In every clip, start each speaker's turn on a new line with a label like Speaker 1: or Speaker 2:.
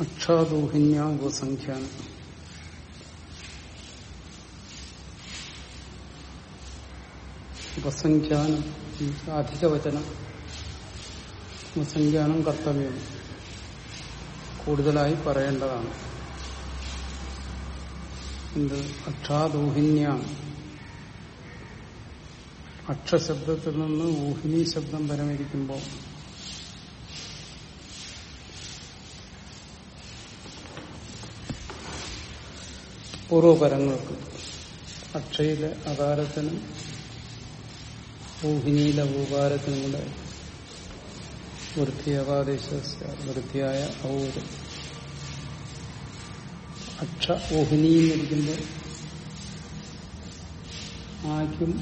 Speaker 1: അക്ഷാദൂഹിന്യ ഉപസംഖ്യാനം അധിക അധികവചനം ഉപസംഖ്യാനം കർത്തവ്യം കൂടുതലായി പറയേണ്ടതാണ്. എന്ത്? അക്ഷാദോഹിന്യ. അക്ഷശബ്ദത്തിൽ നിന്ന് ഊഹിനി ശബ്ദം പരമിരിക്കുമ്പോൾ പൂർവപരങ്ങൾക്ക് അക്ഷയിലെ അകാരത്തിനും ഊഹിനിയിലെ ഊകാരത്തിനും കൂടെ വൃത്തി അകാദേശ വൃത്തിയായ ഔര് അക്ഷ ഊഹിനിന്നിരിക്കുമ്പോൾ ആക്കും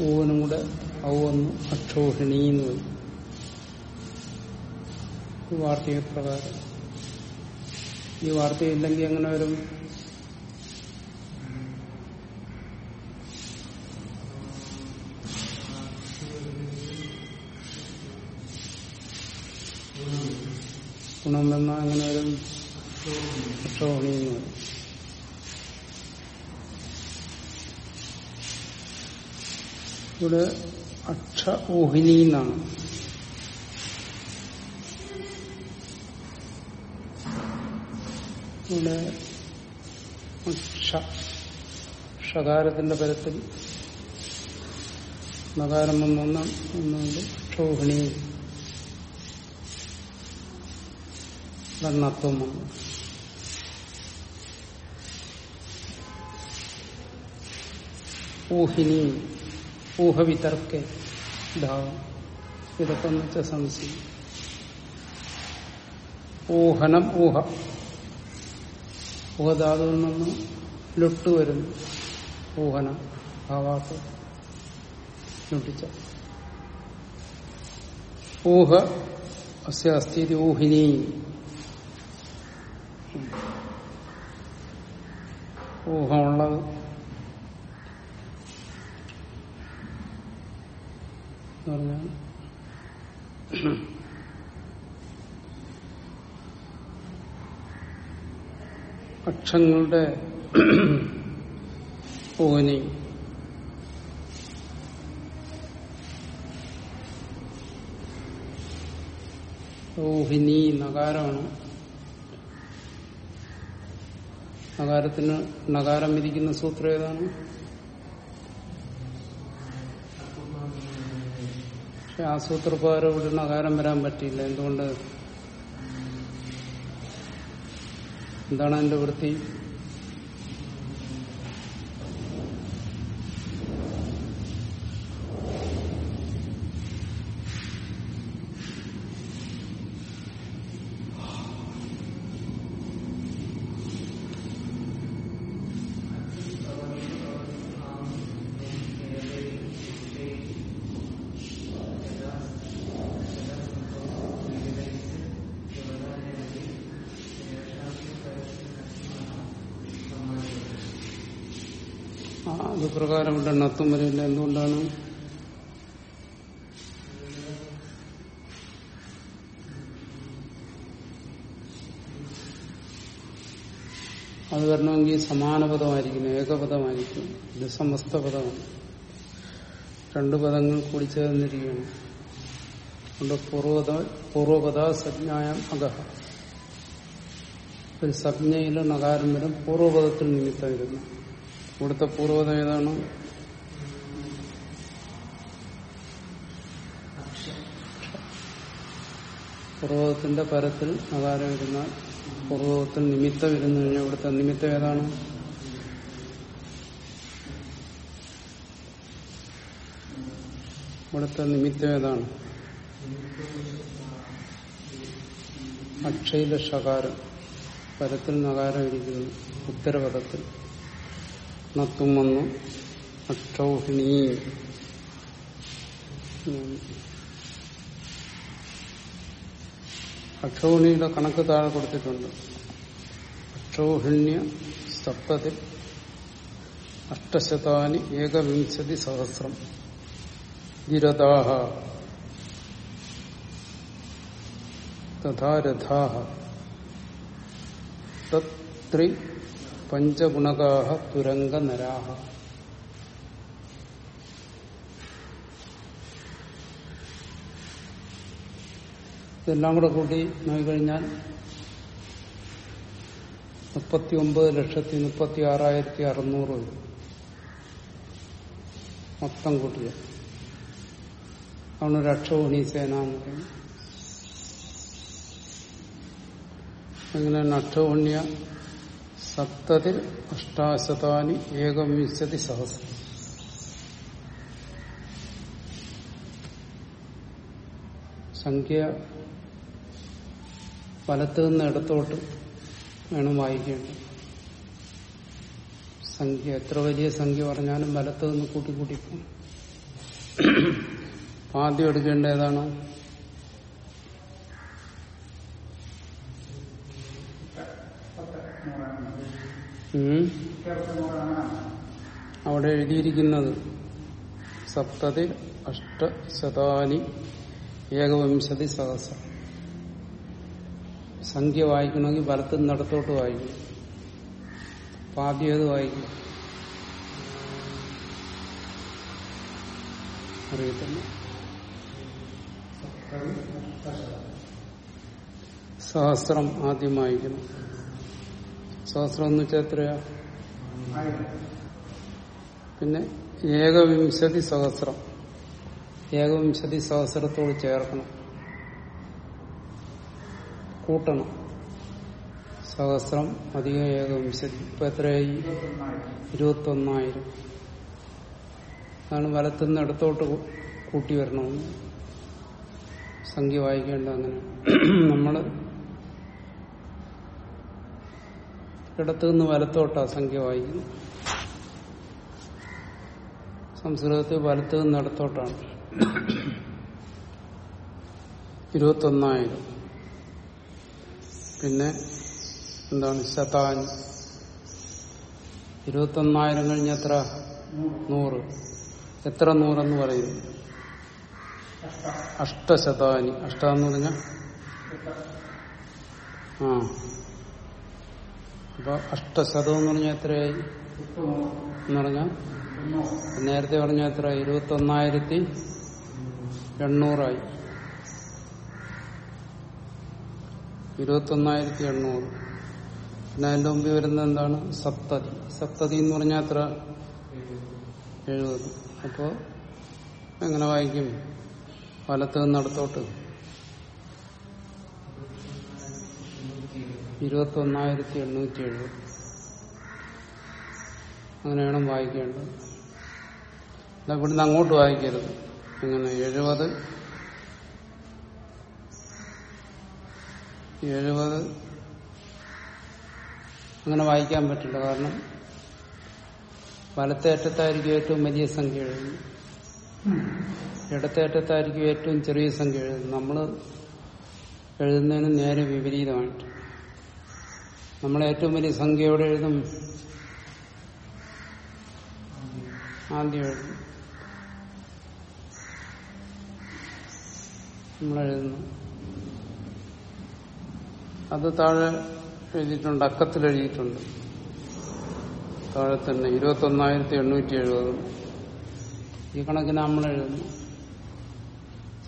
Speaker 1: ഊവനും കൂടെ ഔ അക്ഷോഹിണീന്ന് അക്ഷോഹിണി എന്ന് വരും പ്രകാരം. ഈ വാർത്തയില്ലെങ്കിൽ എങ്ങനെ വരും? വന്ന അങ്ങനെ ഒരു വരും ഇവിടെ അക്ഷ ഊഹിനി എന്നാണ്. ഇവിടെ ഷകാരത്തിന്റെ പരത്തിൽ നകാരം വന്നൊന്നാണ് ഒന്നുകൊണ്ട് അക്ഷോഹിണി നത്വം വന്നു. ഊഹിനി ഊഹവിതർക്കെ ഭാവം ഇതൊക്കെ എന്ന് വെച്ചാൽ സംശയം. ഊഹനം ഊഹ. ഊഹധാതുവിൽ നിന്ന് ലുട്ട് വരുന്നു. ഊഹനം ഭാവാത്ത് ലുട്ടിച്ച. ഊഹ അസ്യ അസ്ഥിതി ഊഹിനി. ഊഹമുള്ളത്. അക്ഷങ്ങളുടെ ഓനി ഓഹിനി നകാരമാണ്. നകാരത്തിന് നകാരം വിരിക്കുന്ന സൂത്രം ഏതാണ്? പക്ഷെ ആ സൂത്രപ്രകാരം ഇവിടെ നകാരം വരാൻ പറ്റിയില്ല. എന്തുകൊണ്ട്? എന്താണ് അതിന്റെ വൃത്തി? അത് പ്രകാരം ഇവിടെ നത്തും വരെയില്ല. എന്തുകൊണ്ടാണ്? അത് വരണമെങ്കിൽ സമാനപദമായിരിക്കും ഏകപദമായിരിക്കും ഇത് സമസ്ത പദമാണ്. രണ്ട് പദങ്ങൾ കൂടി ചേർന്നിരിക്കുകയാണ്. അതുകൊണ്ട് പൂർവത പൂർവപദ സജ്ഞായം അഗഹ ഒരു സജ്ഞയിലും നകാരം വരും. പൂർവപദത്തിൽ നിമിത്തം വരുന്നു. ഇവിടുത്തെ പൂർവത ഏതാണ്? പൂർവതത്തിന്റെ പരത്തിൽ അകാരം ഇരുന്നാൽ പൂർവത്തിൽ നിമിത്തം ഇരുന്നു കഴിഞ്ഞാൽ ഇവിടുത്തെ നിമിത്തം ഏതാണ്? ഇവിടുത്തെ നിമിത്തം ഏതാണ്? അക്ഷയിലെ ഷകാരം പരത്തിൽ നകാരം ഇരിക്കുന്നു. ഉത്തരപദത്തിൽ. നത്തും വന്നു അക്ഷൗഹിണി അക്ഷൗഹിണിയുടെ കണക്ക് താഴെ കൊടുത്തിട്ടുണ്ട്. അക്ഷൗഹിണ്യ സപ്തത്തിൽ അഷ്ടശതാനി ഏകവിംശതി സഹസ്രം. ജിരതാഹ തഥാ രഥാഹ സപ്തത്രി പഞ്ചഗുണകാഹ തുരങ്ക നരാഹ ഇതെല്ലാം കൂടെ കൂട്ടി നോക്കിക്കഴിഞ്ഞാൽ മുപ്പത്തി ഒമ്പത് ലക്ഷത്തി മുപ്പത്തി ആറായിരത്തി അറുന്നൂറ് മൊത്തം കൂട്ടിയ. ആണ് രക്ഷോണി സേന എന്ന് പറയുന്നത് അങ്ങനെ നക്ഷോണ്യ സപ്തതിൽ അഷ്ടാശതാനി ഏകവിശതി സഹസ്രം സംഖ്യ വലത്ത് നിന്ന് ഇടത്തോട്ട് വേണം വായിക്കേണ്ടത്. സംഖ്യ എത്ര വലിയ സംഖ്യ പറഞ്ഞാലും വലത്ത് നിന്ന് കൂട്ടി കൂട്ടി ആദ്യം എടുക്കേണ്ട ഏതാണ്? അവിടെ എഴുതിയിരിക്കുന്നത് സപ്തതി അഷ്ടശതാനി ഏകവിംശതി സഹസ്രം. സംഖ്യ വായിക്കണമെങ്കിൽ വലത്ത് നടത്തോട്ട് വായിക്കും. അപ്പൊ വായിക്കും? അറിയത്തില്ല. സഹസ്രം ആദ്യം വായിക്കണം. സഹസ്രം എന്ന് വെച്ചാൽ എത്രയാ? പിന്നെ ഏകവിംശതി സഹസ്രം. ഏകവിംശതി സഹസ്രത്തോട് ചേർക്കണം. കൂട്ടണം. സഹസ്രം അധികം ഏകവിംശതി. ഇപ്പൊ എത്രയായി? ഇരുപത്തി ഒന്നായിരം അതാണ് വലത്തുനിന്ന് ഇടത്തോട്ട് കൂട്ടി വരണമെന്ന് സംഖ്യ വായിക്കേണ്ട അങ്ങനെ. നമ്മൾ ഇടത്തുനിന്ന് വലത്തോട്ടാ സംഖ്യ വായിക്കുന്നു. സംസ്കൃതത്തിൽ വലത്തുനിന്ന് ഇടത്തോട്ടാണ്. ഇരുപത്തൊന്നായിരം. പിന്നെ എന്താണ് ശതാൻ? ഇരുപത്തൊന്നായിരം കഴിഞ്ഞ എത്ര? നൂറ്. എത്ര നൂറെന്ന് പറയുന്നു അഷ്ടശതാനി അഷ്ട എന്ന് പറഞ്ഞ? ആ. അപ്പൊ അഷ്ടശതം എന്ന് പറഞ്ഞാൽ എത്രയായി? എന്ന് പറഞ്ഞാൽ നേരത്തെ പറഞ്ഞ എത്ര? ഇരുപത്തി ഒന്നായിരത്തി എണ്ണൂറായി. ഇരുപത്തി ഒന്നായിരത്തി എണ്ണൂറ്. പിന്നെ അതിന്റെ മുമ്പിൽ വരുന്നത് എന്താണ്? സപ്തതി. സപ്തതി എന്ന് പറഞ്ഞാൽ എത്ര? എഴുപത്. അപ്പോ എങ്ങനെ വായിക്കും? വലത്ത് നിന്നിടത്തോട്ട് ഇരുപത്തി ഒന്നായിരത്തി എണ്ണൂറ്റി എഴുപത് അങ്ങനെയാണ് വായിക്കേണ്ടത്. ഇവിടുന്ന് അങ്ങോട്ട് വായിക്കരുത്. ഇങ്ങനെ എഴുപത് എഴുപത്. അങ്ങനെ വായിക്കാൻ പറ്റില്ല. കാരണം വലത്തേറ്റത്തായിരിക്കും ഏറ്റവും വലിയ സംഖ്യ എഴുതുന്നത്. ഇടത്തേറ്റത്തായിരിക്കും ഏറ്റവും ചെറിയ സംഖ്യ എഴുതുന്നത്. നമ്മൾ എഴുതുന്നതിന് നേരെ വിപരീതമായിട്ട്. നമ്മൾ ഏറ്റവും വലിയ സംഖ്യ എവിടെ എഴുതും? ആദ്യം എഴുതും. നമ്മളെഴുതുന്നു അത് താഴെ എഴുതിയിട്ടുണ്ട് അക്കത്തിൽ എഴുതിയിട്ടുണ്ട്. താഴെ തന്നെ ഇരുപത്തി ഒന്നായിരത്തി എണ്ണൂറ്റി എഴുപതും ഈ കണക്കിന് നമ്മൾ എഴുതുന്നു.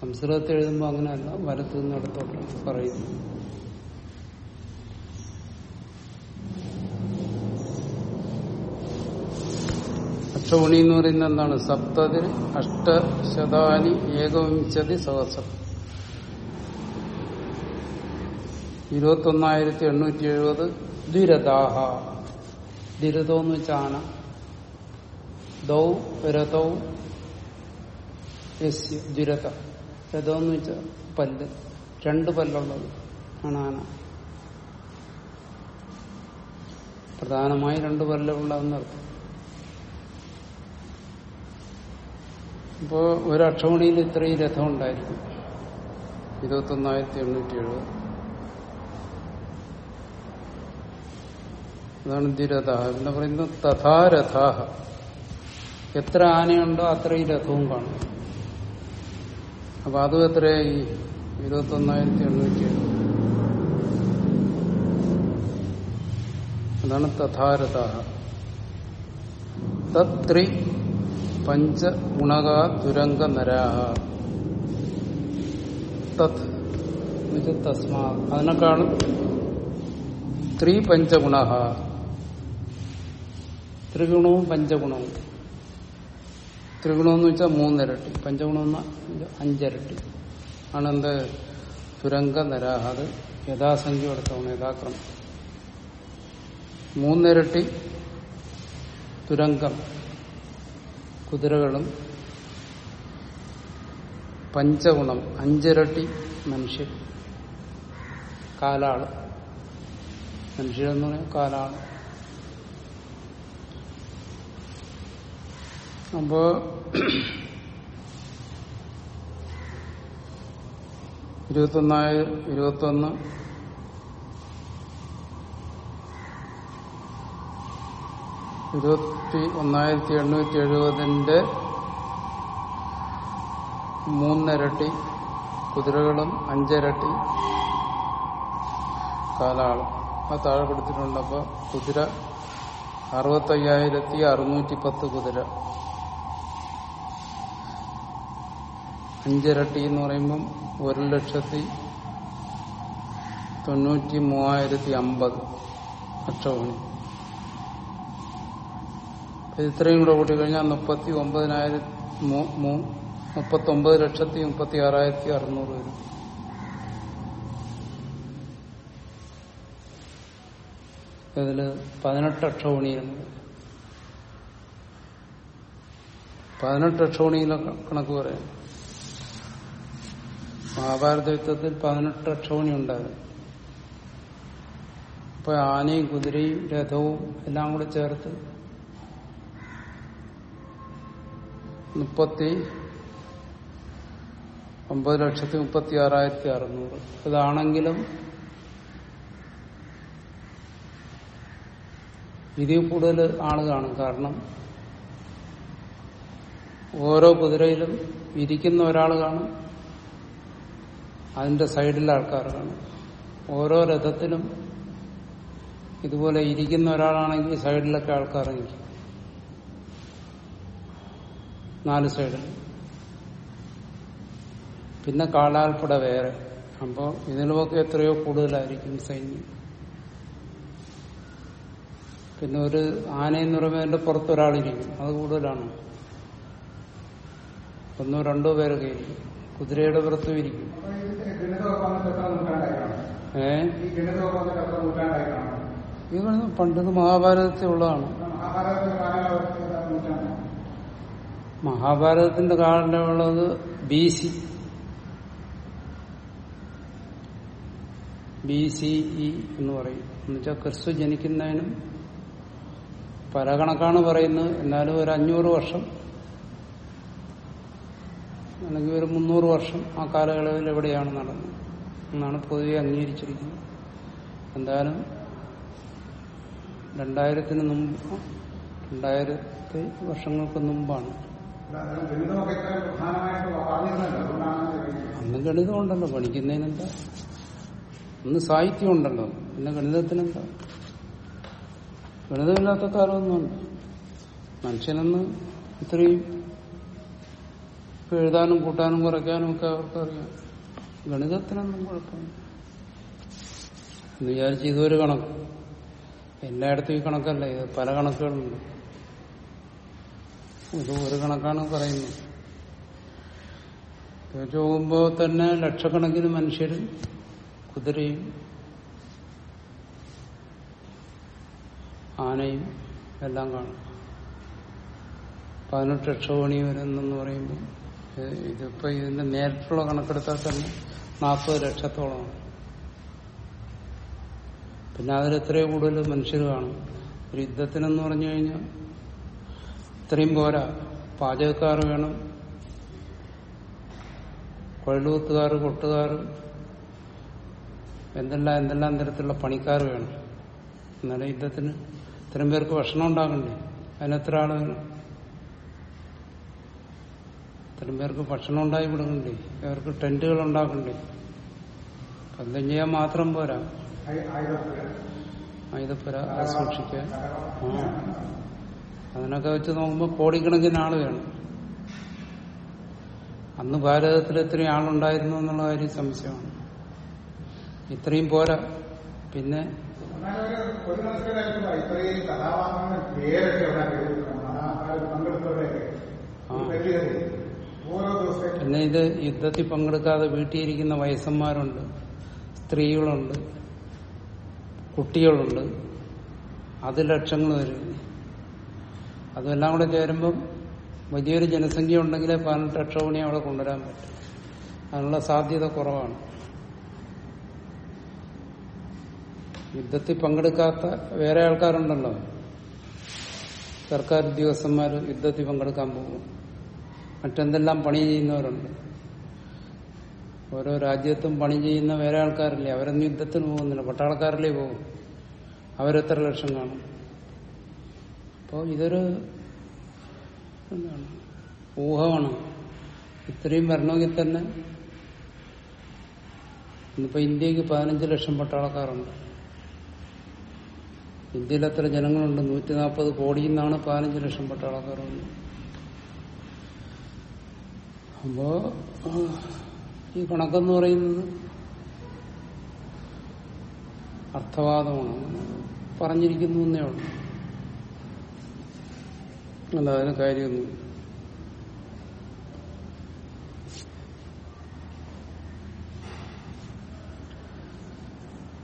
Speaker 1: സംസ്കൃതത്തിൽ എഴുതുമ്പോൾ അങ്ങനെയല്ല വലത്തു നിന്ന് ഇടത്തോട്ട് പറയുന്നു. അക്ഷോണി എന്ന് പറയുന്നത് എന്താണ്? സപ്തതിൽ അഷ്ടശതാനി ഏകവിംശതി സഹസ്രം. ഇരുപത്തി ഒന്നായിരത്തി എണ്ണൂറ്റി എഴുപത് ദ്വിരഥാഹ. ദ്വിരഥം എന്ന് വെച്ചാണ് ദൗ രഥൗ യസ്യ ദ്വിരഥ. രഥം എന്ന് വെച്ചാൽ പല്ല്. രണ്ട് പല്ലുള്ളത് ആണ് ആന. പ്രധാനമായി രണ്ട് പല്ലുള്ളതെന്നർത്ഥം ഇപ്പോ ഒരു അക്ഷമണിയിൽ ഇത്രയും രഥം ഉണ്ടായിരിക്കും ഇരുപത്തി ഒന്നായിരത്തി എണ്ണൂറ്റി എഴുപത് അതാണ് ദ്വിരഥ പിന്നെ പറയുന്നത് തഥാരഥാഹ എത്ര ആനയുണ്ടോ അത്രയും രഥവും കാണും. അപ്പൊ അതും എത്രയായി? ഇരുപത്തി ഒന്നായിരത്തി എണ്ണൂറ്റി എഴുപത് അതാണ് തഥാരത തത്രി പഞ്ചഗുണക തുരങ്ക നരാഹ. തത്. തസ്മാ. അതിനേക്കാളും ത്രീ പഞ്ചഗുണ ത്രിഗുണവും പഞ്ചഗുണവും. ത്രിഗുണമെന്ന് വെച്ചാൽ മൂന്നിരട്ടി. പഞ്ചഗുണം എന്ന് അഞ്ചിരട്ടി. ആണെന്ത്? തുരങ്ക നരാഹ. അത് യഥാസംഖ്യ എടുത്തോണം യഥാക്രമം. മൂന്നിരട്ടി തുരങ്കം കുതിരകളും പഞ്ചഗുണം അഞ്ചിരട്ടി മനുഷ്യൻ കാലാൾ. മനുഷ്യരെന്ന് പറയാം കാലാൾ. അപ്പോ ഇരുപത്തൊന്നായ ഇരുപത്തൊന്ന് ഇരുപത്തി ഒന്നായിരത്തി എണ്ണൂറ്റി എഴുപതിന്റെ മൂന്നിരട്ടി കുതിരകളും അഞ്ചിരട്ടി കാലാളും ആ താഴെ കൊടുത്തിട്ടുണ്ട്. അപ്പോൾ കുതിര അറുപത്തയ്യായിരത്തി അറുന്നൂറ്റി പത്ത് കുതിര. അഞ്ചിരട്ടി എന്ന് പറയുമ്പം ഒരു ലക്ഷത്തി തൊണ്ണൂറ്റി മൂവായിരത്തി അമ്പത് അക്ഷോഭണി ഇത്രയും കൂടെ കൂട്ടി കഴിഞ്ഞാൽ മുപ്പത്തി ഒമ്പതിനായിരത്തി മുപ്പത്തി ഒമ്പത് ലക്ഷത്തി മുപ്പത്തി ആറായിരത്തി അറുന്നൂറ് വരും. ഇതിൽ പതിനെട്ട് അക്ഷോണിയുണ്ട് പതിനെട്ട് അക്ഷോണിയിലെ കണക്ക് പറയാം. മഹാഭാരത യുദ്ധത്തിൽ പതിനെട്ട് അക്ഷോണി ഉണ്ടായിരുന്നു. അപ്പൊ ആനയും കുതിരയും രഥവും എല്ലാം കൂടെ ചേർത്ത് മുപ്പത്തി ഒമ്പത് ലക്ഷത്തി മുപ്പത്തി ആറായിരത്തി അറുന്നൂറ്. ഇതാണെങ്കിലും ഇതിൽ കൂടുതൽ ആൾ കാണും കാരണം ഓരോ കുതിരയിലും ഇരിക്കുന്ന ഒരാൾ കാണും. അതിന്റെ സൈഡിൽ ആൾക്കാർ കാണും. ഓരോ രഥത്തിലും ഇതുപോലെ ഇരിക്കുന്ന ഒരാളാണെങ്കിൽ സൈഡിലൊക്കെ ആൾക്കാർ നിൽക്കും നാല് സൈഡിൽ പിന്നെ കാലാൽപ്പട വേറെ. അപ്പോൾ ഇതിലുമൊക്കെ എത്രയോ കൂടുതലായിരിക്കും സൈന്യം പിന്നെ ഒരു ആനയെന്ന് പറയുമ്പോൾ അതിന്റെ പുറത്തൊരാളിരിക്കും. അത് കൂടുതലാണ്? ഒന്നോ രണ്ടോ പേരൊക്കെ ഇരിക്കും. കുതിരയുടെ പുറത്തും ഇരിക്കും. ഏ? ഇത് പണ്ടത് മഹാഭാരതത്തിൽ ഉള്ളതാണ് മഹാഭാരതത്തിന്റെ കാലമുള്ളത് B C. B C E എന്ന് പറയും. എന്നുവെച്ചാൽ ക്രിസ്തു ജനിക്കുന്നതിനും പല കണക്കാണ് പറയുന്നത്. എന്നാലും ഒരു അഞ്ഞൂറ് വർഷം അല്ലെങ്കിൽ ഒരു മുന്നൂറ് വർഷം ആ കാലയളവിൽ എവിടെയാണ് നടന്നത്? എന്നാണ് പൊതുവെ അംഗീകരിച്ചിരിക്കുന്നത്. എന്തായാലും രണ്ടായിരത്തിന് മുമ്പ് രണ്ടായിരത്തി വർഷങ്ങൾക്ക് മുമ്പാണ് അന്ന് ഗണിതം ഉണ്ടല്ലോ പഠിക്കുന്നതിനെന്താ അന്ന് സാഹിത്യം ഉണ്ടല്ലോ പിന്നെ ഗണിതത്തിനെന്താ? ഗണിതമില്ലാത്ത കാലമൊന്നുമുണ്ട് മനുഷ്യനെന്ന് ഇത്രയും എഴുതാനും കൂട്ടാനും കുറയ്ക്കാനും ഒക്കെ അവർക്കറിയാം. ഗണിതത്തിനൊന്നും കുഴപ്പമില്ല. എന്ന് വിചാരിച്ച് ഇതൊരു കണക്ക്. എല്ലായിടത്തും ഈ കണക്കല്ല ഇത് പല കണക്കുകളുണ്ട്. ഇത് ഒരു കണക്കാണ് പറയുന്നത്. ചോദിച്ചു പോകുമ്പോൾ തന്നെ ലക്ഷക്കണക്കിന് മനുഷ്യർ കുതിരയും ആനയും എല്ലാം കാണും. പതിനെട്ട് ലക്ഷമണി വരുന്നെന്ന് പറയുമ്പോൾ ഇതിപ്പോ ഇതിന്റെ നേരിട്ടുള്ള കണക്കെടുത്താൽ തന്നെ നാൽപ്പത് ലക്ഷത്തോളമാണ് പിന്നെ അതിലെത്രയോ കൂടുതൽ മനുഷ്യർ കാണും. ഒരു യുദ്ധത്തിനെന്ന് പറഞ്ഞു കഴിഞ്ഞാൽ ഇത്രയും പോരാ. പാചകക്കാർ വേണം. കൊഴലൂത്തുകാർ കൊട്ടുകാർ. എന്തെല്ലാം എന്തെല്ലാം തരത്തിലുള്ള പണിക്കാർ വേണം. എന്നാലും യുദ്ധത്തിന് ഇത്രയും പേർക്ക് ഭക്ഷണം ഉണ്ടാകണ്ടേ അതിനെത്ര ആൾ വേണം? ഇത്രയും പേർക്ക് ഭക്ഷണം ഉണ്ടായി കൊടുക്കണ്ടേ അവർക്ക് ടെന്റുകൾ ഉണ്ടാക്കണ്ടേ? പന്തം ചെയ്യാൻ മാത്രം പോരാ. ആയുധപ്പുര. സൂക്ഷിക്കാൻ ആ. അതിനൊക്കെ വെച്ച് നോക്കുമ്പോൾ കോടിക്കണക്കിന് ആൾ വേണം. അന്ന് ഭാരതത്തിൽ എത്രയും ആളുണ്ടായിരുന്നു എന്നുള്ള കാര്യം സംശയമാണ്. ഇത്രയും പോരാ. പിന്നെ പിന്നെ ഇത് യുദ്ധത്തിൽ പങ്കെടുക്കാതെ വീട്ടിയിരിക്കുന്ന വയസ്സന്മാരുണ്ട് സ്ത്രീകളുണ്ട് കുട്ടികളുണ്ട്. അത് ലക്ഷങ്ങൾ വരും അതെല്ലാം കൂടെ ചേരുമ്പം വലിയൊരു ജനസംഖ്യ ഉണ്ടെങ്കിലേ പതിനെട്ട് ലക്ഷമണി അവിടെ കൊണ്ടുവരാൻ പറ്റും. അതിനുള്ള സാധ്യത കുറവാണ്. യുദ്ധത്തിൽ പങ്കെടുക്കാത്ത വേറെ ആൾക്കാരുണ്ടല്ലോ. സർക്കാർ ഉദ്യോഗസ്ഥന്മാർ യുദ്ധത്തിൽ പങ്കെടുക്കാൻ പോകും മറ്റെന്തെല്ലാം പണി ചെയ്യുന്നവരുണ്ട്? ഓരോ രാജ്യത്തും പണി ചെയ്യുന്ന വേറെ ആൾക്കാരില്ലേ? അവരൊന്നും യുദ്ധത്തിന് പോകുന്നില്ല. പട്ടാളക്കാരിലേ പോകും. അവരെത്ര ലക്ഷം കാണും? അപ്പോൾ ഇതൊരു എന്താണ്? ഊഹമാണ്. ഇത്രയും വരണമെങ്കിൽ തന്നെ ഇന്നിപ്പോ ഇന്ത്യയ്ക്ക് പതിനഞ്ച് ലക്ഷം പട്ടാളക്കാരുണ്ട്. ഇന്ത്യയിൽ എത്ര ജനങ്ങളുണ്ട്? നൂറ്റി നാൽപ്പത് കോടിയിൽ നിന്നാണ് പതിനഞ്ച് ലക്ഷം പട്ടാളക്കാരുണ്ട്. അപ്പോ ഈ കണക്കെന്ന് പറയുന്നത് അർത്ഥവാദമാണ്. പറഞ്ഞിരിക്കുന്നു എന്നേ ഉള്ളൂ. അല്ല അതിന് കാര്യമൊന്നും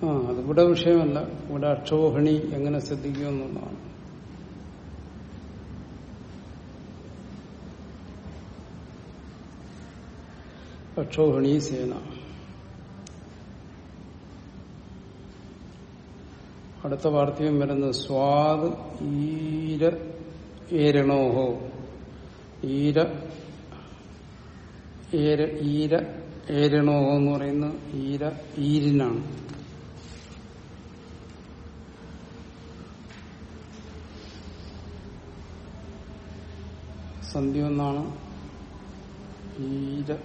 Speaker 1: ആ അതിവിടെ വിഷയമല്ല. ഇവിടെ അക്ഷോഹിണി എങ്ങനെ ശ്രദ്ധിക്കുമെന്നുള്ളതാണ് അക്ഷോഹിണി സേന. അടുത്ത വാർത്തയും വരുന്നത് സ്വാദ് ഈര ഏരണോഹോ. ഈര ഏര ഈര ഏരണോഹോ എന്ന് പറയുന്ന ഈര ഈരിനാണ്. സന്ധ്യ ഒന്നാണ്. ഈര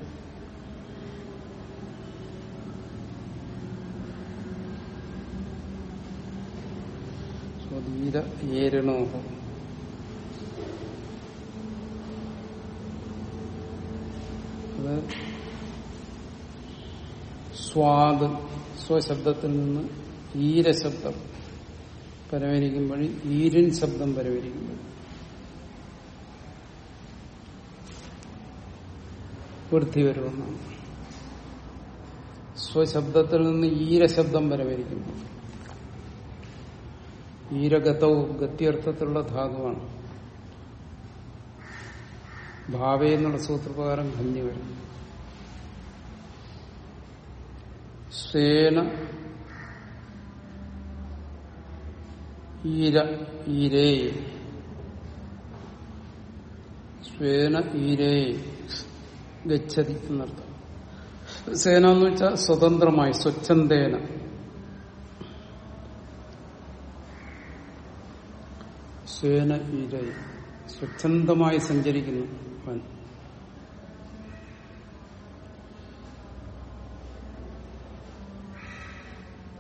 Speaker 1: ീര ഏരണോഹോ. അത് സ്വാദ് സ്വശബ്ദത്തിൽ നിന്ന് ഈരശബ്ദം പരവരിക്കും വഴി ഈരൻ ശബ്ദം പരവരിക്കുമ്പോൾ വൃത്തി വരുമെന്നാണ് സ്വശബ്ദത്തിൽ നിന്ന് ഈരശബ്ദം പരവരിക്കുന്നു ഈരഗതവും ഗത്യർത്ഥത്തിലുള്ള ധാതുവാണ്. ഭാവേ എന്നുള്ള സൂത്രപ്രകാരം ഖന്യ വരും. സ്വേന ഈര ഈരേ. സ്വേന ഈരേ ഗച്ഛതി എന്നർത്ഥം. സേന എന്ന് വെച്ചാൽ സ്വതന്ത്രമായി സ്വച്ഛന്തേന സ്വേന ഈരേ. സ്വച്ഛന്തമായി സഞ്ചരിക്കുന്നു.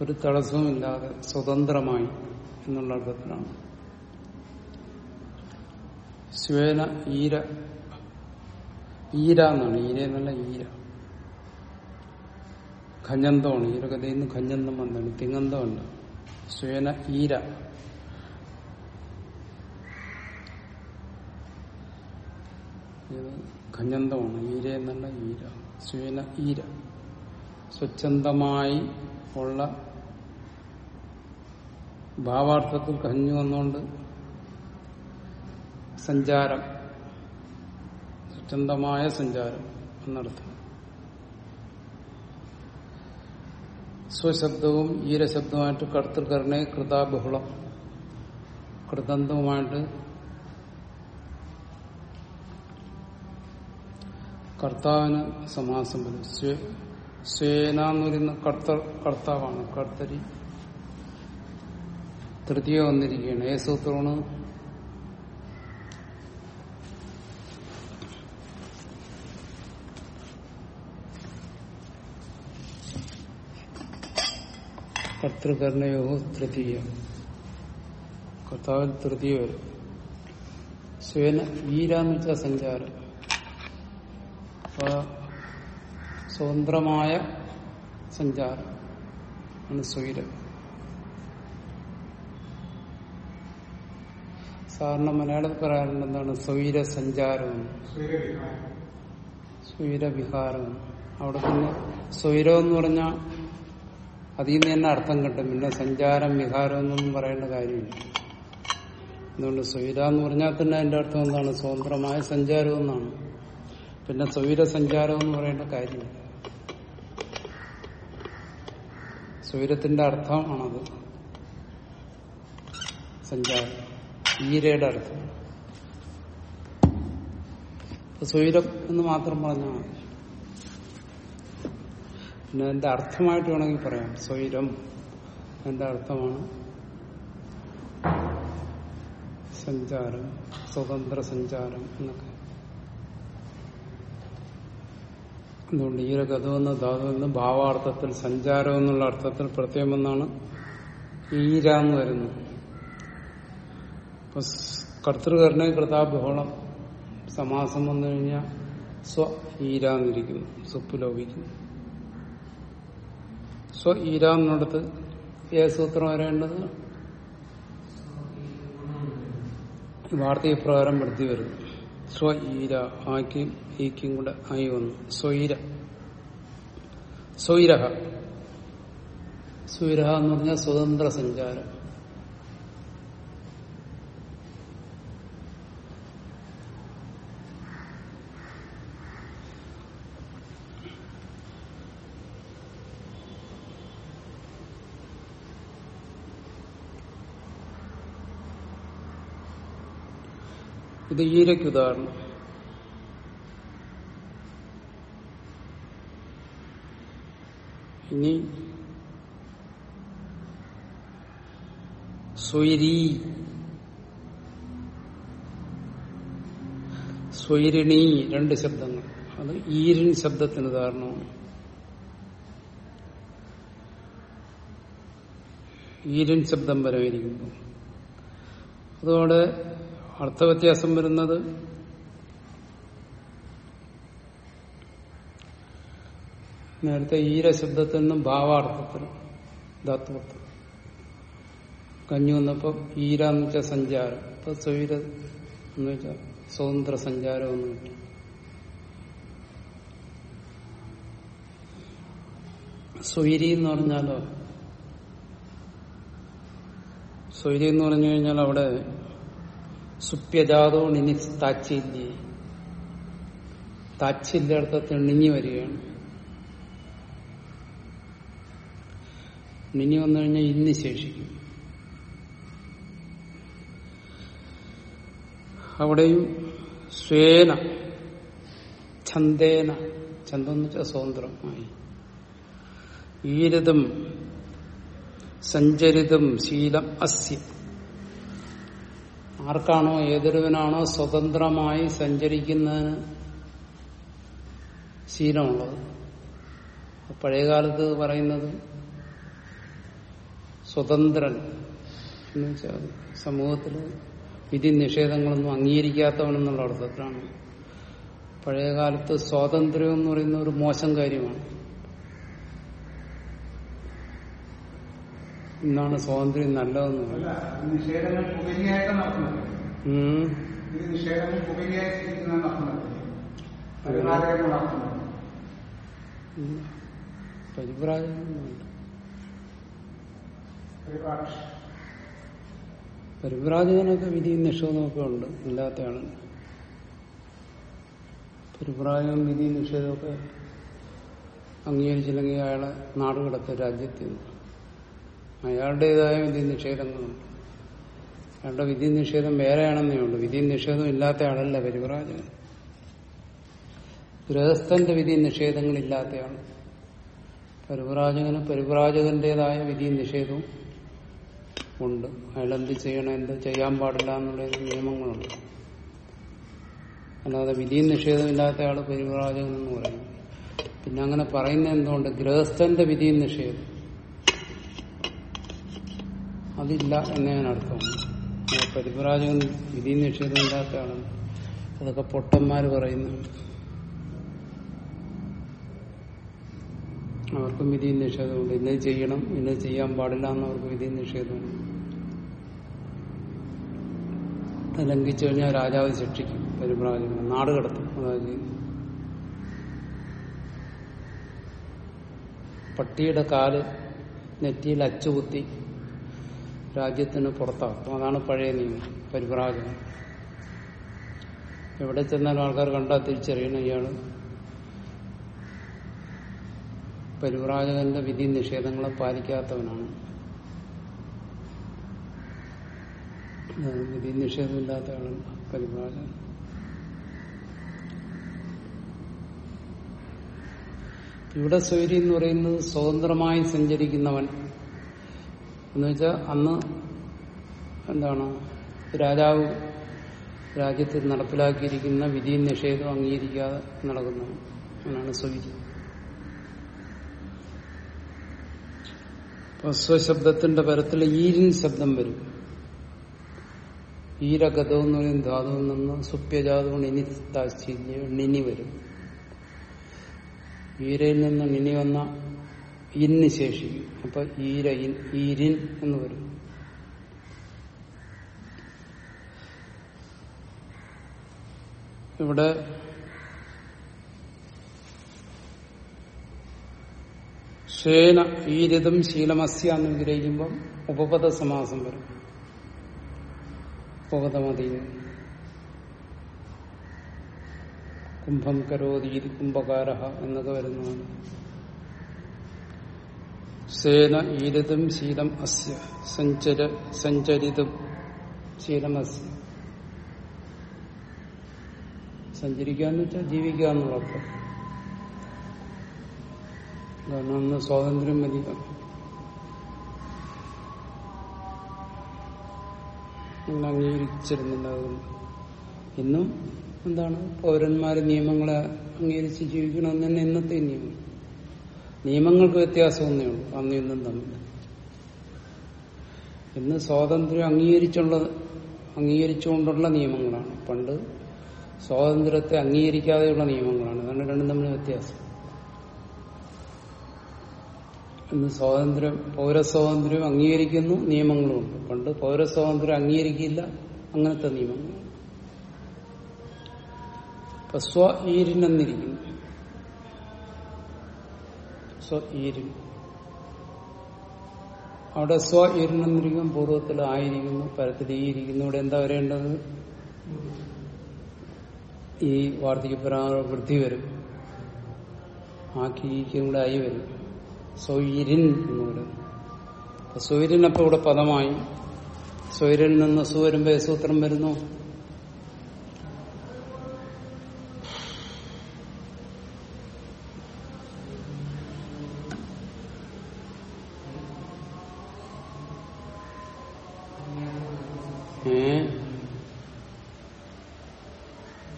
Speaker 1: ഒരു തടസ്സവുമില്ലാതെ സ്വതന്ത്രമായി എന്നുള്ള അർത്ഥത്തിലാണ്. സ്വേന ഈര ഈര എന്നാണ്. ഈര എന്നല്ല ഈര. ഖഞ്ഞന്തമാണ് ഈരകഥയിൽ നിന്ന് ഖഞ്ഞന്തം വന്നാണ്. തിങ്ങന്തമുണ്ട് സ്വേന ഈര. ഇത് ഖഞ്ഞന്തമാണ് ഈര എന്നല്ല ഈര. സ്വേന ഈര. സ്വച്ഛന്തമായി ഉള്ള ഭാവാർത്ഥത്തിൽ കഞ്ഞു വന്നുകൊണ്ട് സഞ്ചാരം. സ്വച്ഛന്തമായ സഞ്ചാരം എന്നർത്ഥം. സ്വശബ്ദവും ഈരശബ്ദവുമായിട്ട് കടുത്തുകരണേ കൃതാബഹുളം. കൃതന്തവുമായിട്ട് കർത്താവിന് സമാസം വരും. സ്വേ- സ്വേന എന്ന് പറയുന്ന കർത്ത കർത്താവാണ്. കർത്തരി. തൃതീയ വന്നിരിക്കുകയാണ്. ഏ സൂത്രമാണ് കർത്തൃകർണയോ തൃതീയ. കർത്താവിൽ തൃതീയ വരും. സ്വേന വീരാന്ന് വെച്ചാൽ സഞ്ചാരം സ്വതന്ത്രമായ സഞ്ചാരം ആണ് സ്വൈരം. സാധാരണ മലയാളത്തിൽ പറയാറുണ്ട് എന്താണ്? സ്വൈര സഞ്ചാരം സ്വൈരവിഹാരം. അവിടെ പിന്നെ സ്വൈരം എന്ന് പറഞ്ഞാൽ അതിൽ നിന്ന് തന്നെ അർത്ഥം കിട്ടും. പിന്നെ സഞ്ചാരം വിഹാരം എന്നൊന്നും പറയേണ്ട കാര്യമില്ല. അതുകൊണ്ട് സ്വൈര എന്ന് പറഞ്ഞാൽ തന്നെ അതിന്റെ അർത്ഥം എന്താണ്? സ്വതന്ത്രമായ സഞ്ചാരം എന്നാണ്. പിന്നെ സഞ്ചാരം എന്ന് പറയേണ്ട കാര്യമില്ല. സ്വൈരത്തിന്റെ അർത്ഥമാണത് സഞ്ചാരം. ഈരയുടെ അർത്ഥം. സ്വൈരം എന്ന് മാത്രം പറഞ്ഞാൽ മതി. പിന്നെ അതിന്റെ അർത്ഥമായിട്ട് വേണമെങ്കിൽ പറയാം. സ്വൈരം അതിന്റെ അർത്ഥമാണ്. സഞ്ചാരം സ്വതന്ത്ര സഞ്ചാരം എന്നൊക്കെ. അതുകൊണ്ട് ഈ ഗതം എന്ന ധാതു എന്ന് ഭാവാർത്ഥത്തിൽ സഞ്ചാരം എന്നുള്ള അർത്ഥത്തിൽ പ്രത്യേകം എന്നാണ് ഈര എന്ന് വരുന്നത്. ഇപ്പൊ കർത്തൃകരണ കൃതാബഹോളം സമാസം വന്നു കഴിഞ്ഞാൽ സ്വ ഈരാന്നിരിക്കുന്നു സ്വപ്പ് ലോപിക്കുന്നു. സ്വ ഈര എന്നിടത്ത് ഏ സൂത്രം വരേണ്ടത്? വാർത്തയെ പ്രകാരം വരുന്നു. സ്വ ഈര ആക്കും ഈക്കും കൂടെ ആയി വന്നു. സ്വൈര. സ്വൈരഹ. സ്വൈരഹ എന്ന് പറഞ്ഞാൽ സ്വതന്ത്ര സഞ്ചാരം. ഇത് ഈരയ്ക്ക് ഉദാഹരണം. ഇനി സ്വൈരി. സ്വൈരിണി രണ്ട് ശബ്ദങ്ങൾ. അത് ഈരിൻ ശബ്ദത്തിന് ഉദാഹരണമാണ്. ഈരിൻ ശബ്ദം വരവിരിക്കുന്നു അതോടെ അർത്ഥവ്യത്യാസം വരുന്നത് നേരത്തെ ഈര ശബ്ദത്തിൽ നിന്നും ഭാവാർത്ഥത്തിൽ ധാത്വർത്ഥം കഞ്ഞു വന്നപ്പോൾ ഈര എന്ന് വെച്ചാൽ സഞ്ചാരം. ഇപ്പൊ സ്വൈര എന്ന് വെച്ചാൽ സ്വതന്ത്ര സഞ്ചാരം കിട്ടും സ്വൈരി എന്ന് പറഞ്ഞാലോ? സ്വൈരി എന്ന് പറഞ്ഞു കഴിഞ്ഞാൽ അവിടെ സുപ്യജാതോ നിനി താച്ചില്യേ അർത്ഥത്തിൽ നിങ്ങി വരികയാണ്. നിനി വന്നു കഴിഞ്ഞാൽ ഇന്ന് ശേഷിക്കും. അവിടെയും സ്വേന ഛന്ദേന ഛന്ദം വെച്ചാൽ സ്വതന്ത്രമായി. ഈരതും സഞ്ചരിതും ശീലം അസ്യ. ആർക്കാണോ ഏതൊരുവനാണോ സ്വതന്ത്രമായി സഞ്ചരിക്കുന്നതിന് ശീലമുള്ളത്. പഴയകാലത്ത് പറയുന്നത് സ്വതന്ത്രൻ എന്ന് വെച്ചാൽ സമൂഹത്തിൽ വിധി നിഷേധങ്ങളൊന്നും അംഗീകരിക്കാത്തവനെന്നുള്ള അർത്ഥത്തിലാണ്. പഴയകാലത്ത് സ്വാതന്ത്ര്യം എന്ന് പറയുന്ന ഒരു മോശം കാര്യമാണ് ഇന്നാണ് സ്വാതന്ത്ര്യം നല്ലതെന്ന്
Speaker 2: അല്ല
Speaker 1: പറയുന്നത്
Speaker 2: ഇത് നിഷേധങ്ങൾക്ക് ഉപരിയായിട്ട് നടത്തുന്നത്
Speaker 1: ഉം.
Speaker 2: ഇത് നിഷേധങ്ങൾക്ക് ഉപരിയായി ചിന്തിക്കുന്ന നടത്തുന്നത് പരിപാലനം നടത്തുന്നത്
Speaker 1: സ്വാതന്ത്ര്യം
Speaker 2: നല്ലതെന്ന്.
Speaker 1: പരിപ്രാജകനൊക്കെ വിധിയും നിഷേധമൊക്കെ ഉണ്ട് ഇല്ലാത്തയാണ്. പരിപ്രാജകം വിധിയും നിഷേധമൊക്കെ അംഗീകരിച്ചില്ലെങ്കിൽ അയാളെ നാടുകടത്ത രാജ്യത്തിൽ നിന്ന്. അയാളുടേതായ വിധി നിഷേധങ്ങളുണ്ട് അയാളുടെ വിധി നിഷേധം വേറെയാണെന്നേ ഉള്ളൂ. വിധി നിഷേധം ഇല്ലാത്ത ആളല്ല പരിപ്രാജൻ ഗൃഹസ്ഥന്റെ വിധി നിഷേധങ്ങളില്ലാത്തയാണ് പരിപ്രാജകന് പരിപ്രാജകന്റേതായ വിധി നിഷേധവും ഉണ്ട്. അയാൾ എന്ത് ചെയ്യണം എന്ത് ചെയ്യാൻ പാടില്ല എന്നുള്ള നിയമങ്ങളുണ്ട്. അല്ലാതെ വിധിയും നിഷേധമില്ലാത്ത ആൾ പരിപ്രാജകൻ എന്ന് പറയും പിന്നെ അങ്ങനെ പറയുന്ന എന്തുകൊണ്ട്? ഗൃഹസ്ഥന്റെ വിധിയും നിഷേധം. അതില്ല എന്ന് ഞാൻ അർത്ഥം പരിപ്രാജകൻ വിധി ആളാണ്. അതൊക്കെ പൊട്ടന്മാര് പറയുന്നു. അവർക്കും വിധി നിഷേധമുണ്ട്. ഇന്നത് ചെയ്യണം ഇന്നത് ചെയ്യാൻ പാടില്ല എന്നവർക്ക് വിധി നിഷേധമുണ്ട്. അത് ലംഘിച്ചു കഴിഞ്ഞാൽ രാജാവ് ശിക്ഷിക്കും പരിപ്രാജകനെ നാട് കടത്തും. അതായത് പട്ടിയുടെ കാൽ നെറ്റിയിൽ അച്ചുകുത്തി രാജ്യത്തിന് പുറത്താക്കും. അതാണ് പഴയ നിയമം പരിപ്രാജകൻ എവിടെ ചെന്നാലും ആൾക്കാർ കണ്ടാൽ തിരിച്ചറിയണം ഇയാൾ. പരിപ്രാജകന്റെ വിധി നിഷേധങ്ങളെ പാലിക്കാത്തവനാണ്. വിധി നിഷേധമില്ലാത്ത ആളാണ് പരിപ്രാജകൻ ഇവിടെ സ്വൈരി എന്ന് പറയുന്നത് സ്വതന്ത്രമായി സഞ്ചരിക്കുന്നവൻ. എന്ന് വെച്ചാൽ അന്ന് എന്താണ് രാജാവ് രാജ്യത്തിൽ നടപ്പിലാക്കിയിരിക്കുന്ന വിധി നിഷേധം അംഗീകരിക്കാതെ നടക്കുന്നു. അങ്ങനെയാണ് സുവിധി സ്വശബ്ദത്തിന്റെ പരത്തിൽ ഈരിൻ ശബ്ദം വരും. ഈരഗതവും പറയുന്ന ധാതുവിൽ നിന്ന് സുപ്യജാതവും ഇനി താശ്ചര്യ നിനി വരും. ഈരയിൽ നിന്ന് നിനി വന്ന ഇന്ന് ശേഷിക്കും. അപ്പൊ ഈര ഈരിൻ എന്ന് വരും. ഇവിടെ ശേന ഈരിതം ശീലമസ്യ എന്ന് വിഗ്രഹിക്കുമ്പം ഉപപദ സമാസം വരും. ഉപപദമതി കുംഭം കരോതി കുംഭകാര എന്നൊക്കെ വരുന്നതാണ്. സേന ഈരതും ശീലം അസ്യ. സഞ്ചര സഞ്ചരിതും ശീലം അസ്യ. സഞ്ചരിക്കാന്ന് വെച്ചാൽ ജീവിക്കുക എന്നുള്ള അർത്ഥം കാരണം അന്ന് സ്വാതന്ത്ര്യം വലിയ അംഗീകരിച്ചിരുന്നില്ല ഇന്നും എന്താണ്? പൗരന്മാരെ നിയമങ്ങളെ അംഗീകരിച്ച് ജീവിക്കണമെന്ന് തന്നെ ഇന്നത്തെ നിയമം. നിയമങ്ങൾക്ക് വ്യത്യാസമൊന്നേ ഉള്ളൂ. അന്ന് തമ്മിൽ. ഇന്ന് സ്വാതന്ത്ര്യം അംഗീകരിച്ചുള്ള അംഗീകരിച്ചുകൊണ്ടുള്ള നിയമങ്ങളാണ്. പണ്ട് സ്വാതന്ത്ര്യത്തെ അംഗീകരിക്കാതെയുള്ള നിയമങ്ങളാണ്. അതാണ് രണ്ടും തമ്മിൽ വ്യത്യാസം. ഇന്ന് സ്വാതന്ത്ര്യം പൗരസ്വാതന്ത്ര്യം അംഗീകരിക്കുന്നു നിയമങ്ങളുമുണ്ട് പണ്ട് പൗരസ്വാതന്ത്ര്യം അംഗീകരിക്കില്ല അങ്ങനത്തെ നിയമങ്ങൾ ഇപ്പൊ സ്വ ഈരിനെന്നിരിക്കുന്നു. സ്വ അവിടെ സ്വ ഈരിനെന്നിരിക്കും പൂർവത്തിൽ ആയിരിക്കുന്നു പരത്തിൽ ഈ ഇവിടെ എന്താ വരേണ്ടത്? ഈ വാർദ്ധക്യപരാ വൃദ്ധി വരും. ആക്കിയിരിക്കും കൂടെ ആയി വരും. സ്വയിരിൻ എന്ന് പറയുന്നു അപ്പൊ ഇവിടെ പദമായി. സ്വൈരിൽ നിന്ന് സു വരുമ്പോ സൂത്രം വരുന്നു.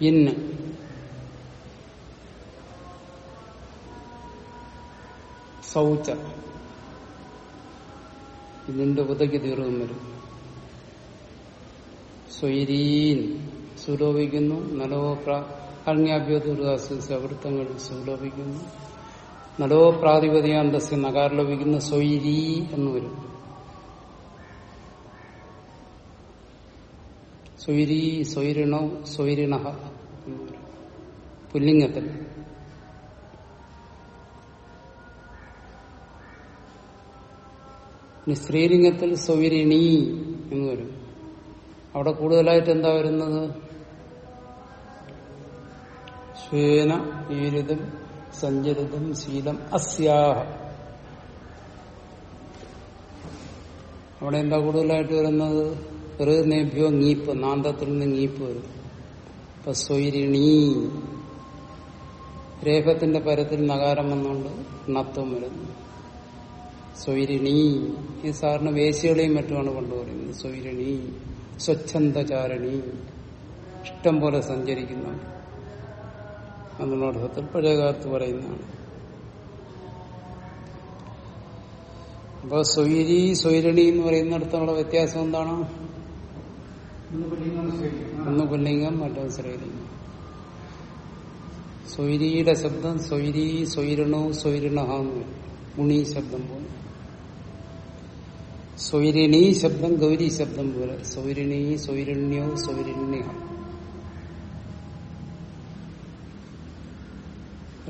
Speaker 1: ഇന്ന് സൗച്ച ഇതിന്റെ ഉപതയ്ക്ക് തീർന്നും വരും. സ്വൈരീൻ സുലോപിക്കുന്നു നലോ പ്രാജ്ഞാഭ്യോ ദുർഗാസവൃത്തങ്ങൾ സുലോപിക്കുന്നു നലോ പ്രാതിപതികാന്തസ്യ നകാരലോപിക്കുന്ന സ്വൈരീ എന്ന് വരും. സ്വൈരീ സ്വൈരിണോ സ്വൈരിണ പുല്ലിംഗത്തിൽ സ്ത്രീലിംഗത്തിൽ സ്വൈരിണി എന്ന് വരും. അവിടെ കൂടുതലായിട്ട് എന്താ വരുന്നത്? ശ്വേന ഈരുതും സഞ്ചരിതും ശീലം അസ്യാഹ. അവിടെ എന്താ കൂടുതലായിട്ട് വരുന്നത്? ഋനേഭ്യോ നീപ്പ് നാന്തത്തിൽ നിന്ന് നീപ്പ് വരും. അപ്പൊ സ്വൈരിണി രേഖത്തിന്റെ പരത്തിൽ നകാരം വന്നുകൊണ്ട് ണത്വം വരുന്നു. സ്വൈരിണി. ഈ സാറിന് വേശികളെയും മറ്റുമാണ് കൊണ്ടുപോകുന്നത് സ്വൈരിണി. സ്വച്ഛന്തചാരണി ഇഷ്ടം പോലെ സഞ്ചരിക്കുന്ന എന്നുള്ള അർത്ഥത്തിൽ പഴയകാലത്ത് പറയുന്നതാണ്. അപ്പൊ സ്വൈരി സ്വൈരണി എന്ന് പറയുന്നിടത്തുള്ള വ്യത്യാസം എന്താണ്?
Speaker 2: ഒന്ന് പുല്ലിംഗം
Speaker 1: മറ്റൊന്ന് സ്ത്രീലിംഗം സ്വൈരിയുടെ ശബ്ദം സ്വൈരി സ്വൈരണോ സ്വൈരണ എന്ന് വരും ഉണി ശബ്ദം പോലെ. സ്വൈരിണി ശബ്ദം ഗൗരി ശബ്ദം പോലെ. സ്വൈരിണി സ്വൈരണ്യോ സ്വൈരണ്യ.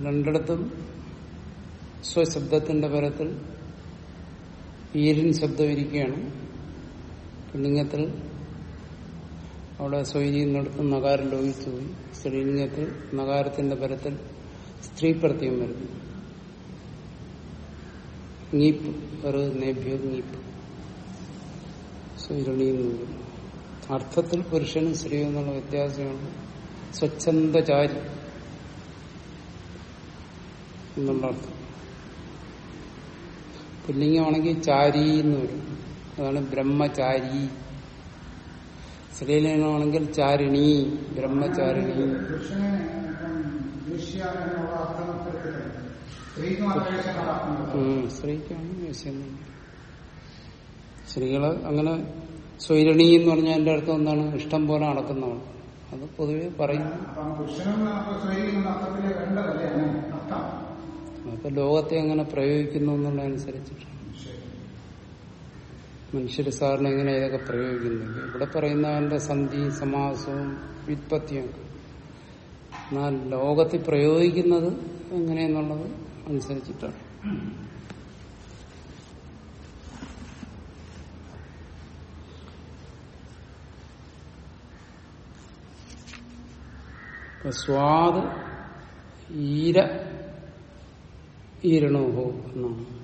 Speaker 1: രണ്ടിടത്തും സ്വശബ്ദത്തിന്റെ പരത്തിൽ ഈരൻ ശബ്ദം ഇരിക്കുകയാണ്. പുല്ലിംഗത്തിൽ അവിടെ സ്വൈരിന്നിടത്ത് നഗാരം ലോഹിച്ചു പോയി. സ്ത്രീലിംഗത്തിൽ നഗാരത്തിന്റെ പരത്തിൽ സ്ത്രീ പ്രത്യം വരുന്നു. ീപ്പ് ഒരു നേഭ്യോ നീപ്പ്. അർത്ഥത്തിൽ പുരുഷനും സ്ത്രീയും എന്നുള്ള വ്യത്യാസമാണ്. സ്വച്ഛന്ദചാരി എന്നുള്ള അർത്ഥം. പുല്ലിംഗമാണെങ്കിൽ ചാരി എന്ന് വരും. അതാണ് ബ്രഹ്മചാരി. അർത്ഥം ചാരിണി ബ്രഹ്മചാരിണി. സ്ത്രീക്കാണ് സ്ത്രീകൾ അങ്ങനെ സ്വൈരണി എന്ന് പറഞ്ഞാൽ എന്റെ അർത്ഥം എന്താണ് ഇഷ്ടം പോലെ നടക്കുന്നവൾ. അത് പൊതുവെ പറയുന്നു
Speaker 2: അപ്പം
Speaker 1: ലോകത്തെ അങ്ങനെ പ്രയോഗിക്കുന്നു എന്നുള്ളതനുസരിച്ചിട്ട്. മനുഷ്യർ സാറിന് എങ്ങനെ ഇതൊക്കെ പ്രയോഗിക്കുന്നില്ല ഇവിടെ പറയുന്നവന്റെ സന്ധി സമാസവും വ്യുത്പത്തിയും എന്നാൽ ലോകത്തിൽ പ്രയോഗിക്കുന്നത് എങ്ങനെയെന്നുള്ളത് അനുസരിച്ചിട്ടാണ്. സ്വാദ് ഈര ഈരണോഹോ എന്നാണ്.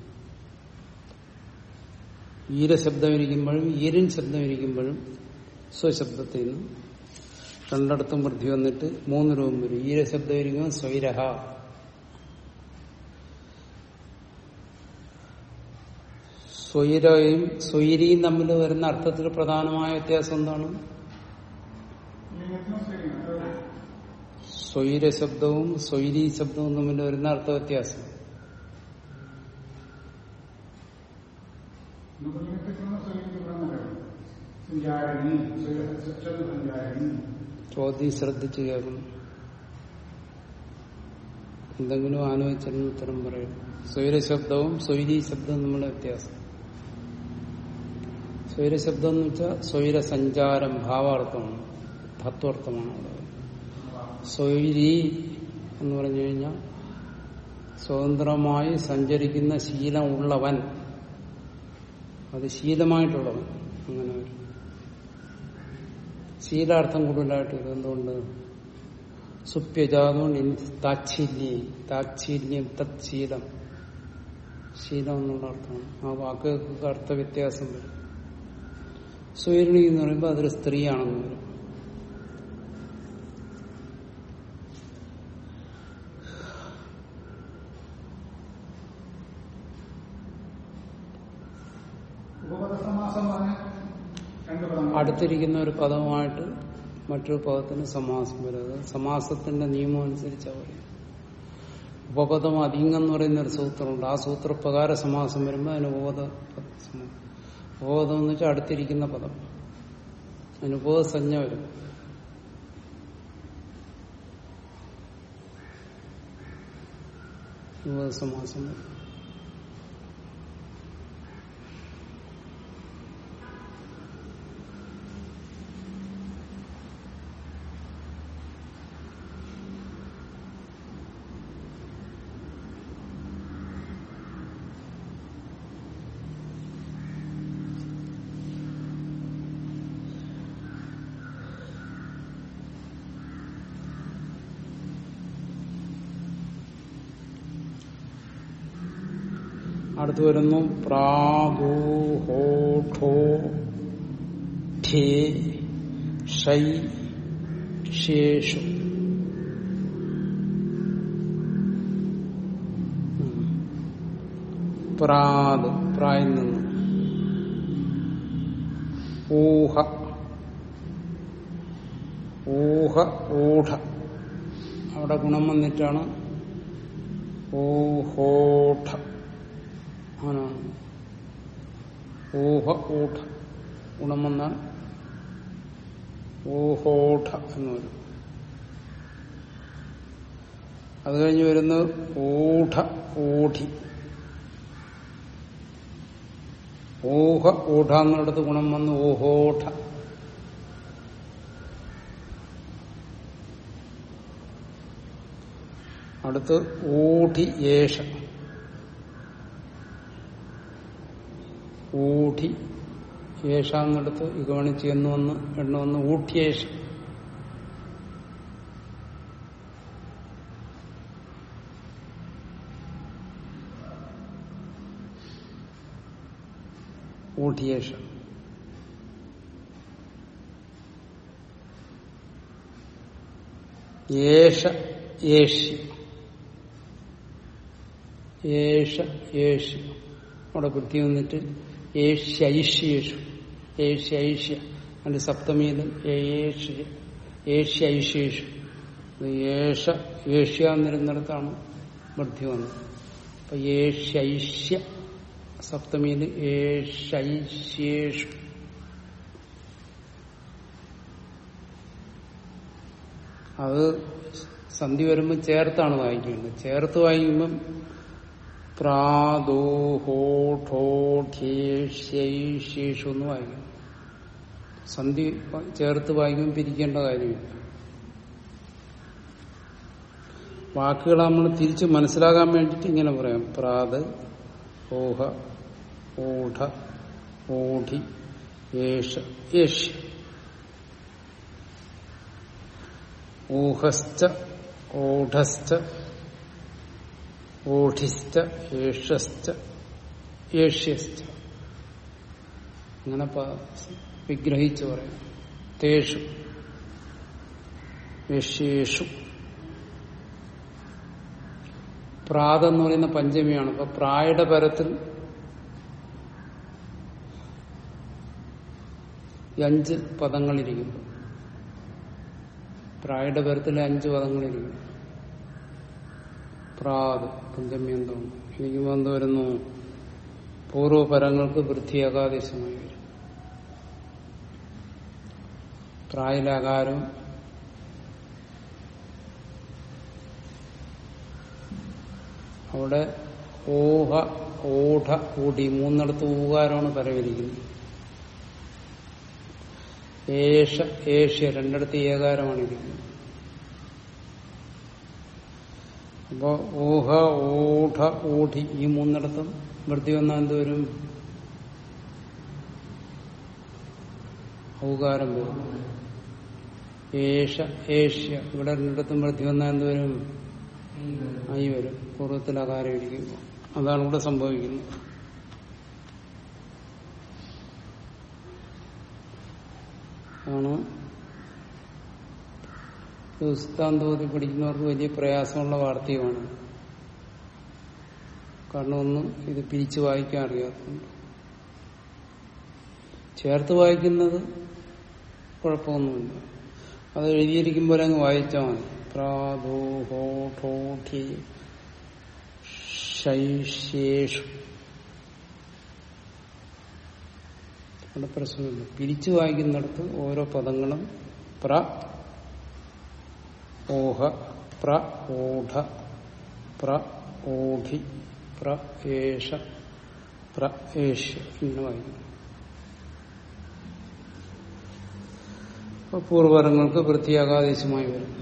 Speaker 1: ഈര ശബ്ദം ഇരിക്കുമ്പോഴും ഈരൻ ശബ്ദം ഇരിക്കുമ്പോഴും സ്വശബ്ദത്തിൽ നിന്ന് രണ്ടിടത്തും വൃദ്ധി വന്നിട്ട് മൂന്ന് രൂപം വരും. ഈര ശബ്ദം ഇരിക്കുമ്പോൾ സ്വൈരഹ. സ്വൈരയും സ്വൈരിയും തമ്മിൽ വരുന്ന അർത്ഥത്തിൽ പ്രധാനമായ വ്യത്യാസം എന്താണ്? സ്വൈര ശബ്ദവും സ്വൈരി ശബ്ദവും തമ്മിൽ വരുന്ന അർത്ഥ വ്യത്യാസം
Speaker 2: ഒന്ന് പുല്ലിംഗത്തിൽ ചെന്ന് സ്ത്രീലിംഗത്തിൽ ബ്രഹ്മചാരി. സഞ്ചാരിണി സ്വയ- സ്വച്ഛന്ദ സഞ്ചാരിണി
Speaker 1: ചോദ്യം ശ്രദ്ധിച്ചു കേൾക്കണം. എന്തെങ്കിലും ആലോചിച്ചാലും ഉത്തരം പറയും. സ്വൈരശബ്ദവും സ്വൈരി ശബ്ദവും നമ്മുടെ വ്യത്യാസം. സ്വൈരശബ്ദം എന്ന് വെച്ചാൽ സ്വൈര സഞ്ചാരം ഭാവാർത്ഥമാണ് ഭത്വർത്ഥമാണ് അവിടെ. സ്വൈരി എന്ന് പറഞ്ഞു കഴിഞ്ഞാൽ സ്വതന്ത്രമായി സഞ്ചരിക്കുന്ന ശീലമുള്ളവൻ അത് ശീലമായിട്ടുള്ളത് അങ്ങനെ വരും ശീലാർത്ഥം കൂടുതലായിട്ട് വരും എന്തുകൊണ്ട്? സുപ്യജാതുകൊണ്ട് ഇനി താച്ഛീല്യം താച്ഛീല്യം തത് ശീലം ശീലം എന്നുള്ള അർത്ഥമാണ്. ആ വാക്കുകൾക്ക് അർത്ഥ വ്യത്യാസം വരും. സ്വൈരണി എന്ന് പറയുമ്പോൾ അതൊരു സ്ത്രീയാണെന്ന് വരും
Speaker 2: ഉപപദ സമാസം പറഞ്ഞ രണ്ട് പദങ്ങൾ
Speaker 1: അടുത്തിരിക്കുന്ന ഒരു പദമായിട്ട് മറ്റൊരു പദത്തിന് സമാസം വരുന്നത് സമാസത്തിന്റെ നിയമം അനുസരിച്ചാണ് പറയും ഉപപദം അധികം എന്ന് പറയുന്ന ഒരു സൂത്രമുണ്ട്. ആ സൂത്രപ്രകാര സമാസം വരുമ്പോൾ അതിന് ഉപപദ സമാസം ഉപപദം എന്ന് വെച്ചാൽ അടുത്തിരിക്കുന്ന പദം. അതിന് ഉപസഞ്ജ വരും. ഉപസമാസം വരും. അടുത്ത് വരുന്നു. പ്രാദൂഹോഠോ ഠേ ഷൈ ശേഷു പ്രാത് പ്രായിൽ നിന്ന്. ഊഹ. ഊഹ ഊഢ അവിടെ ഗുണം വന്നിട്ടാണ്. ഊഹോഠ. അങ്ങനെയാണ് ഊഹ ഊഠ ഗുണം വന്നാൽ ഊഹോഠ എന്ന് വരും അത് കഴിഞ്ഞ് വരുന്നത് ഓഠ ഓഠി. ഊഹ ഓഠ എന്നിടത്ത് ഗുണം വന്ന് ഓഹോഠ. അടുത്ത് ഓഠി യേഷ ഊഢി യേഷ എന്നിടത്ത് ഇഗവണിച്ച് എന്ന് വന്ന് ഊഠ്യേഷ യേഷ ഏഷ്യ ഏഷ. ഏഷ്യ അവിടെ കൃത്യം വന്നിട്ട് ഏഷ്യൈഷ്യേഷു ഏഷ്യൈഷ്യ അതിന്റെ സപ്തമീതം ഏഷ്യ ഏഷ്യൈഷ്യേഷു ഏഷ ഏഷ്യ എന്നിരുന്നിടത്താണ് വൃദ്ധി വന്നത്. അപ്പൊ ഏഷ്യൈഷ്യ സപ്തമിയിൽ ഏഷ്യൈഷ്യേഷു അത് സന്ധി വരുമ്പോൾ ചേർത്താണ് വായിക്കുന്നത്. ചേർത്ത് വായിക്കുമ്പം പ്രാദോഹോഠോഠേഷ്യൈഷേഷു എന്ന് വായിക്കണം സന്ധി ചേർത്ത് വായിക്കുമ്പോൾ പിരിക്കേണ്ട കാര്യമില്ല. വാക്കുകൾ നമ്മൾ തിരിച്ച് മനസ്സിലാകാൻ വേണ്ടിയിട്ട് ഇങ്ങനെ പറയാം. പ്രാത് ഓഹ ഓഢ ഓഢി ഏഷ യേഷ്. ഊഹസ്ഥ ഓഢശ്ച അങ്ങനെ വിഗ്രഹിച്ചു പറയാം. തേഷു. യേഷ്യേഷു പ്രാത എന്ന് പറയുന്ന പഞ്ചമിയാണ്. അപ്പൊ പ്രായുടെ പരത്തിൽ അഞ്ച് പദങ്ങളിരിക്കുന്നു. പ്രായുടെ പരത്തിൽ അഞ്ച് പദങ്ങളിരിക്കുന്നു. പ്രാത് പഞ്ചമി എന്താണ് ഇരിക്കുമ്പോൾ എന്ത് വരുന്നു പൂർവപരങ്ങൾക്ക് വൃത്തിയാകാദേശമായി വരും. പ്രായിലാകാരം. അവിടെ ഓഹ ഓഢ ഊടി മൂന്നിടത്ത് ഊകാരമാണ് പരവരിക്കുന്നത്. ഏഷ ഏഷ്യ രണ്ടിടത്ത് ഏകാരമാണ് ഇരിക്കുന്നത് അപ്പോ ഊഹ ഊഢ ഊഢി ഈ മൂന്നിടത്തും വൃത്തി വന്നാൽ എന്ത് വരും? ഔകാരം വരും. ഏഷ ഏഷ്യ ഇവിടെ രണ്ടിടത്തും വൃത്തി വന്നാൽ എന്ത് വരും? ആയി വരും. പൂർവത്തിൽ അകാരം ഇരിക്കുന്നു അതാണ് ഇവിടെ സംഭവിക്കുന്നത്. ആണ് സിദ്ധാന്തോതി പഠിക്കുന്നവർക്ക് വലിയ പ്രയാസമുള്ള വാർത്തയുമാണ്. കാരണം ഒന്നും ഇത് പിരിച്ചു വായിക്കാൻ അറിയാത്തതുണ്ട് ചേർത്ത് വായിക്കുന്നത് കുഴപ്പമൊന്നുമില്ല. അത് എഴുതിയിരിക്കുമ്പോൾ അങ്ങ് വായിച്ചാൽ മതി. ശൈശേഷു അവിടെ പ്രശ്നമില്ല. പിരിച്ചു വായിക്കുന്നിടത്ത് ഓരോ പദങ്ങളും പ്ര ഓഹ പ്ര ഓഢ പ്ര ഓഢി പ്ര ഏഷ പ്ര ഏഷ്യ എന്ന് വായിക്കുന്നു പൂർവരങ്ങൾക്ക് വൃത്തിയാകാദേശമായി വരും.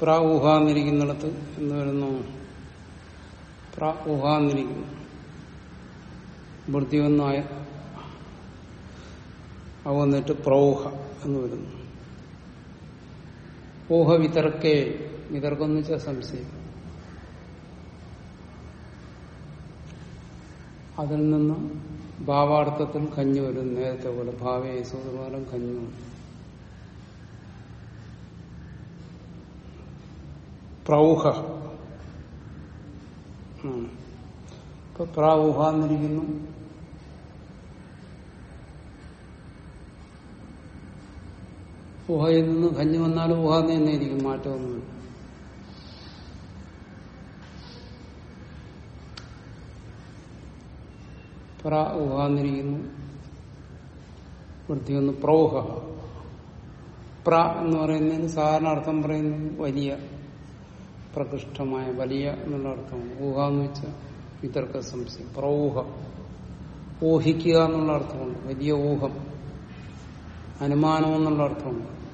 Speaker 1: പ്ര ഊഹാന്നിരിക്കുന്നിടത്ത് എന്ന് വരുന്നു. പ്ര ഊഹാന്നിരിക്കുന്നു വൃത്തി അവ വന്നിട്ട് പ്രൗഹ എന്ന് വരുന്നു. ഊഹ വിതർക്കേ വിതർക്കം എന്ന് വെച്ചാൽ സംശയം. അതിൽ നിന്ന് ഭാവാർത്ഥത്തിൽ കഞ്ഞു വരും. നേരത്തെ പോലെ ഭാവേ സൂത്രമാരം കഞ്ഞു. പ്രൗഹ. ഇപ്പൊ പ്രാവുഹ എന്നിരിക്കുന്നു. ഊഹയിൽ നിന്ന് കഞ്ഞി വന്നാലും ഊഹ തന്നെയായിരിക്കും മാറ്റമൊന്നും പ്ര ഊഹാന്നിരിക്കുന്നു വൃത്തി ഒന്ന് പ്രൗഹ. പ്ര എന്ന് പറയുന്നതിന് സാധാരണ അർത്ഥം പറയുന്നത് വലിയ പ്രകൃഷ്ടമായ വലിയ എന്നുള്ള അർത്ഥമാണ്. ഊഹ എന്ന് വെച്ചാൽ വിതർക്ക സംശയം. പ്രൗഹ. ഊഹിക്കുക എന്നുള്ള അർത്ഥമുണ്ട് വലിയ ഊഹം. അനുമാനം എന്നുള്ള അർത്ഥമുണ്ട്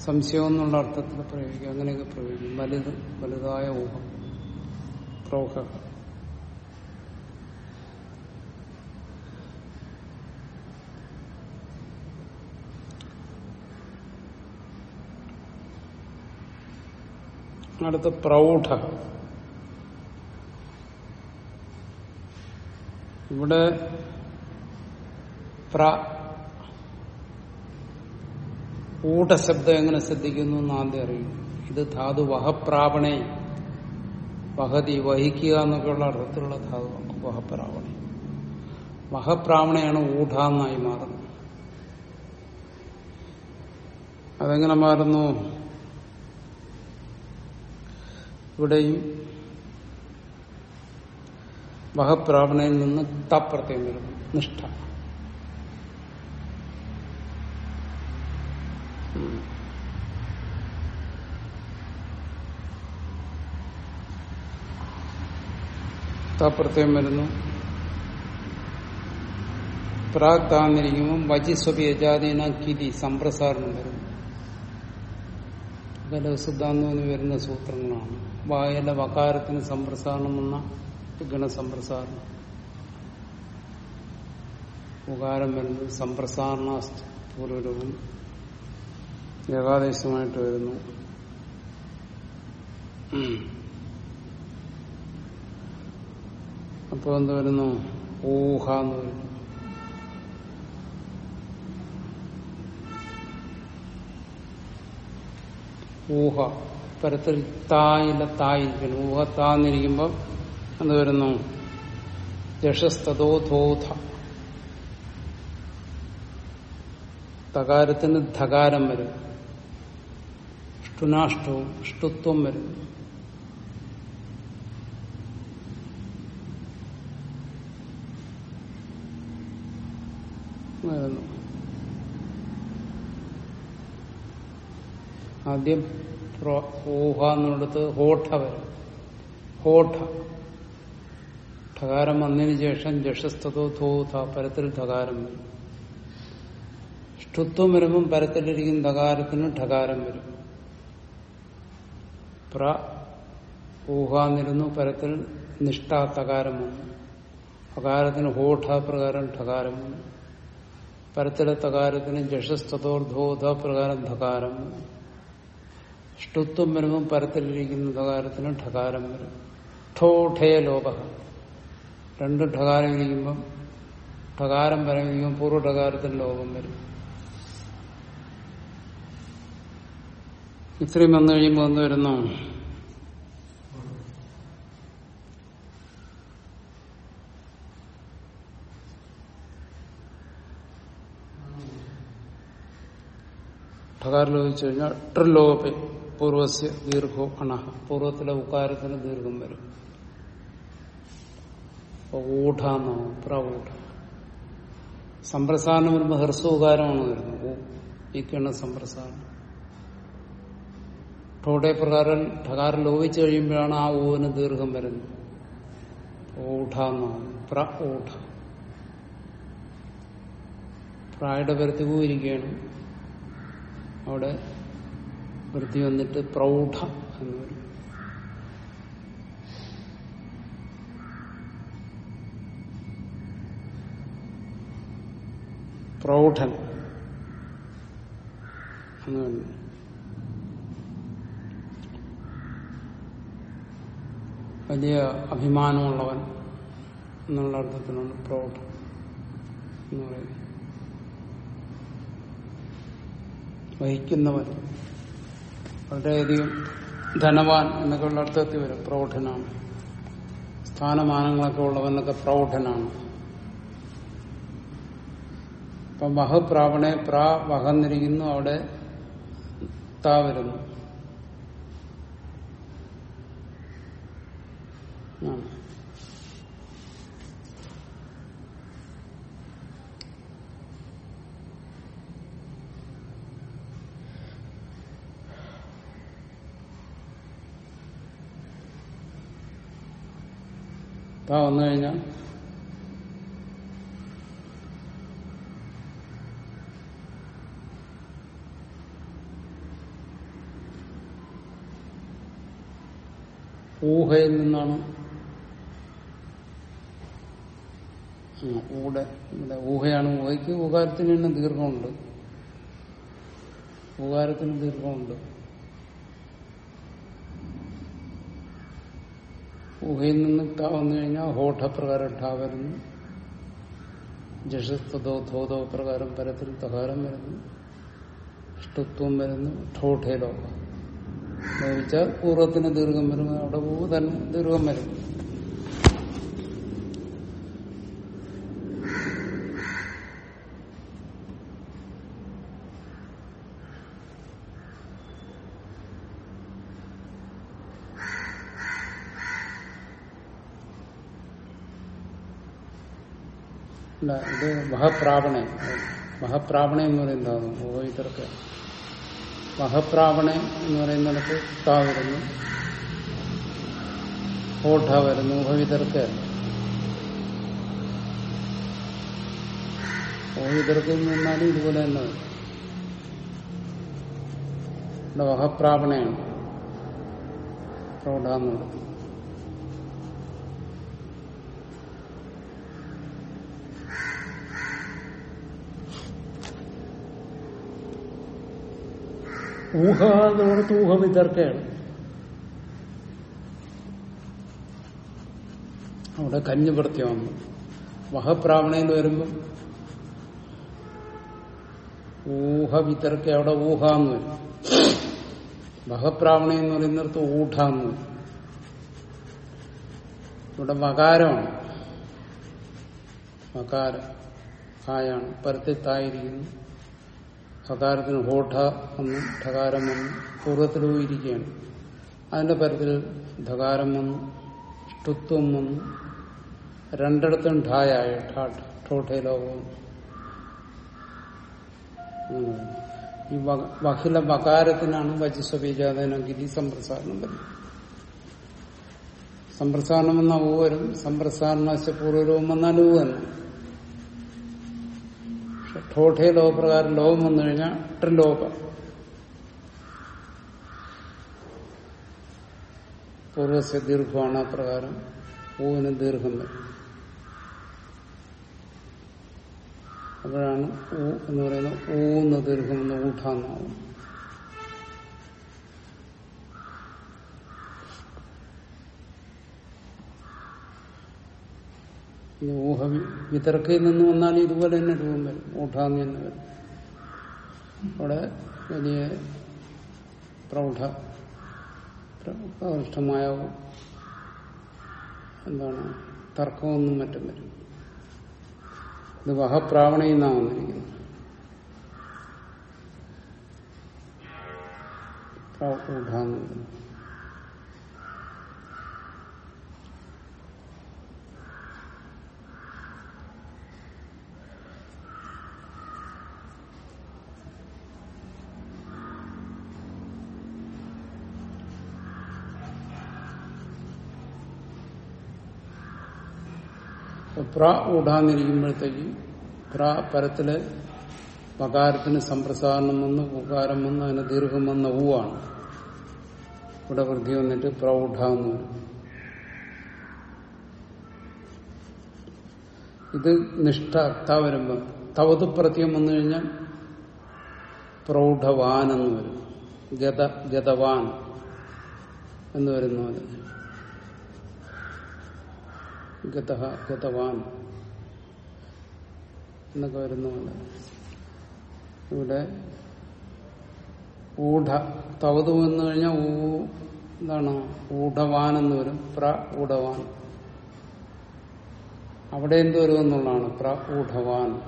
Speaker 1: സംശയം എന്നുള്ള അർത്ഥത്തിൽ പ്രയോഗിക്കും അങ്ങനെയൊക്കെ പ്രയോഗിക്കും. വലുത് വലുതായ ഊഹം. പ്രോഹ അടുത്ത പ്രൗഢ. ഇവിടെ പ്ര എങ്ങനെ ശ്രദ്ധിക്കുന്നു എന്ന് ആദ്യം അറിയും. ഇത് ധാതു വഹപ്രാവണേ. വഹതി വഹിക്കുക എന്നൊക്കെയുള്ള അർത്ഥത്തിലുള്ള ധാതു വഹപ്രാവണേ. വഹപ്രാവണയാണ് ഊഢാന്നായി മാറുന്നത്. അതെങ്ങനെ മാറുന്നു? ഇവിടെയും വഹപ്രാവണയിൽ നിന്ന് തപ്രത്യം വരുന്നു. നിഷ്ഠ. തപ്രത്യം വരുന്നു. പ്രാഗ് താന്നിരിക്കുമ്പോൾ വജിസ്വപി യജാതീന കിരി സംപ്രസാരണം വരുന്നു. ബലസിദ്ധാന്തം വരുന്ന സൂത്രങ്ങളാണ്. വായല വകാരത്തിന് സംപ്രസാരണം എന്ന ഗണസംപ്രസാരണം ഉകാരം വരുന്നത് സംപ്രസാരണ പൂർവരവും ഏകാദേശമായിട്ട് വരുന്നു. അപ്പോൾ എന്ത് വരുന്നു? ഊഹ എന്ന് വരുന്നു. ഊഹ. പരത്തിൽ തായില്ല തായിരിക്കണം ഊഹ താന്നിരിക്കുമ്പോൾ എന്ത് വരുന്നു? യശസ്തോധോധ തകാരത്തിന് ധകാരം വരും. ഷ്ടുനാഷ്ടവും ഷ്ടുത്വം വരും. വരുന്നു ആദ്യം ഊഹ എന്നുള്ളത് ഹോഠ വരും. ഹോഠ. ഠകാരം വന്നതിന് ശേഷം ജഷസ്തോ ധോത പരത്തിൽ ഠകാരം വരും. ഷ്ടുത്വം വരുമ്പം പരത്തിലിരിക്കുന്ന ധകാരത്തിന് ഠകാരം വരും. പ്ര ഊഹാന്നിരുന്നു പരത്തിൽ നിഷ്ഠാ തകാരം വന്നു. അകാരത്തിന് ഹോഠ പ്രകാരം ഠകാരം വന്നു. പരത്തിലെ തകാരത്തിന് ജഷസ്തോർധോധ പ്രകാരം ധകാരം ഷ്ടുത്വം വരുമ്പം പരത്തിലിരിക്കുന്ന ധകാരത്തിന് ഠകാരം വരും. ഠോഠയ ലോപ രണ്ട് ഠകാരം ഇരിക്കുമ്പം ഠകാരം പരമിരിക്കുമ്പോൾ പൂർവ ഠകാരത്തിന് ലോകം വരും. ഇത്രയും വന്നു കഴിയുമ്പോൾ വന്നു വരുന്നു. ഠകാരം ചോദിച്ചു കഴിഞ്ഞാൽ ട്രിലോപി പൂർവസ്യ ദീർഘോ അണഹ. പൂർവത്തിലെ ഉക്കാരത്തിന് ദീർഘം വരും. ഊഢാന്നോ പ്രൗഢ സംപ്രസാരണം വരുമ്പോൾ ഹ്രസ്വകാരമാണ് വരുന്നത്. ഊ ഇക്കാണ് സംപ്രസാരണം ഠോടെ പ്രകാരം ഠകാരം ലോപിച്ചു കഴിയുമ്പോഴാണ് ആ ഊവിന് ദീർഘം വരുന്നത്. ഊഢാന്നോ പ്ര ഊഢ പ്രായുടെ പരത്തി പോയിരിക്കുകയാണ് അവിടെ വൃത്തി വന്നിട്ട് പ്രൗഢ എന്ന് വരും പ്രൗഢൻ എന്ന് വലിയ അഭിമാനമുള്ളവൻ എന്നുള്ള അർത്ഥത്തിലാണ് പ്രൗഢ എന്ന് പറയുന്നത്. വഹിക്കുന്നവൻ. വളരെയധികം ധനവാൻ എന്നൊക്കെയുള്ള അർത്ഥത്തിൽ വരും. പ്രൗഢനാണ്. സ്ഥാനമാനങ്ങളൊക്കെ ഉള്ളവനൊക്കെ പ്രൗഢനാണ്. ഇപ്പം വഹപ്രാവണെ പ്രാ വഹന്നിരിക്കുന്നു അവിടെ താ വരുന്നു. താ വന്നു കഴിഞ്ഞാൽ ഊഹയിൽ നിന്നാണ് ഊടെ ഇവിടെ ഊഹയാണ്. ഊഹയ്ക്ക് ഊകാരത്തിന് തന്നെ ദീർഘമുണ്ട്. ഊകാരത്തിന് ദീർഘമുണ്ട്. ഊഹയിൽ നിന്ന് ടാ വന്നു കഴിഞ്ഞാൽ ഹോഠപ്രകാരം ടാ വരുന്നു. ജഷസ്തോ ധോതോ പ്രകാരം പരത്തിൽ തകാരം വരുന്നു. ഇഷ്ടത്വം വരുന്നു. ഠോഠേലോക എന്ന് വെച്ചാൽ പൂർവത്തിന് ദീർഘം വരുന്നു അവിടെ പൂ തന്നെ ദീർഘം വരും. അല്ല ഇത് മഹപ്രാവണ മഹപ്രാവണ എന്ന് പറയുന്നതാണ്. ഓയിതർക്ക് മഹപ്രാവണ എന്ന് പറയുന്നിടത്ത് താ വരുന്നു. ഓഠ വരുന്നു. ഉപവിതർക്ക് ഓവിതർക്ക് നിന്നാലും ഇതുപോലെ തന്നെ. ഇവിടെ വഹപ്രാവണയാണ് പ്രൗഢ എന്നുള്ളത് ഊഹ എന്ന് പറഞ്ഞിട്ട് ഊഹ വിതർക്കയാണ് അവിടെ കഞ്ഞു പ്രത്യം മഹപ്രാവണയിൽ വരുമ്പം ഊഹ വിതർക്ക അവിടെ ഊഹ എന്ന് വരും. മഹപ്രാവണ എന്ന് പറയുന്നിടത്ത് ഊഢ എന്ന് വരും. ഇവിടെ മകാരമാണ്. മകാരം ആയാണ് പരത്തിത്തായിരിക്കുന്നു സകാരത്തിന് ഹോഠ എന്നും ഠകാരം വന്നു പൂർവത്തിൽ പോയിരിക്കുകയാണ് അതിന്റെ പരത്തിൽ ധകാരം വന്നു ഷ്ടുത്വം വന്നു രണ്ടിടത്തും ഠായായ ലോകവും ഈ വഹില വകാരത്തിനാണ് വചസ്വബീജാതന ഗിരി സമ്പ്രസാരണം വരുന്നത്. സമ്പ്രസാരണം എന്ന ഊ വരും. സമ്പ്രസാരണ പൂർവരവും വന്നാൽ ഊ ഠോഠേ ലോകപ്രകാരം ലോകം വന്നു കഴിഞ്ഞാൽ ട്രിലോക പൂർവസ്യ ദീർഘമാണ് ആ പ്രകാരം പൂവിന് ദീർഘം അപ്പോഴാണ് ഊ എന്ന് പറയുന്നത് ഊന്ന് ദീർഘം എന്ന് ഊഠാന്നാവും ഈ ഊഹ വിതർക്കിൽ നിന്ന് വന്നാൽ ഇതുപോലെ തന്നെ രൂപം വരും. ഊഠാന്ന് എന്ന് വരും. അവിടെ വലിയ പ്രൗഢ പ്രൗഢമായ എന്താണ് തർക്കമൊന്നും മറ്റും വരും ഇത് വഹപ്രാവണയിൽ നിന്നാണ് വന്നിരിക്കുന്നത്. ഊഢാന്ന് വരുന്നത് പ്ര ഊടാന്നിരിക്കുമ്പോഴത്തേക്ക് പ്ര പരത്തിലെ മകാരത്തിന് സമ്പ്രസാരണം വന്ന് ഉകാരം വന്ന് അതിന് ദീർഘം വന്ന ഊവാണ് ഇവിടെ വൃദ്ധി വന്നിട്ട് പ്ര എന്ന് ഇത് നിഷ്ഠ ത വരുമ്പം തവത് പ്രത്യം വന്നു കഴിഞ്ഞാൽ പ്രൗഢവാൻ എന്ന് വരും. ഗത ഗതവാൻ എന്ന് വരുന്ന ഗത ഗതവാൻ എന്നൊക്കെ വരുന്ന ഇവിടെ ഊഢ തവതു എന്ന് കഴിഞ്ഞാൽ ഊ എന്താണ്? ഊഢവാൻ എന്ന് വരും. പ്ര ഊഢവാൻ. അവിടെ എന്ത് വരും എന്നുള്ളതാണ്. പ്ര ഊഢവാൻ.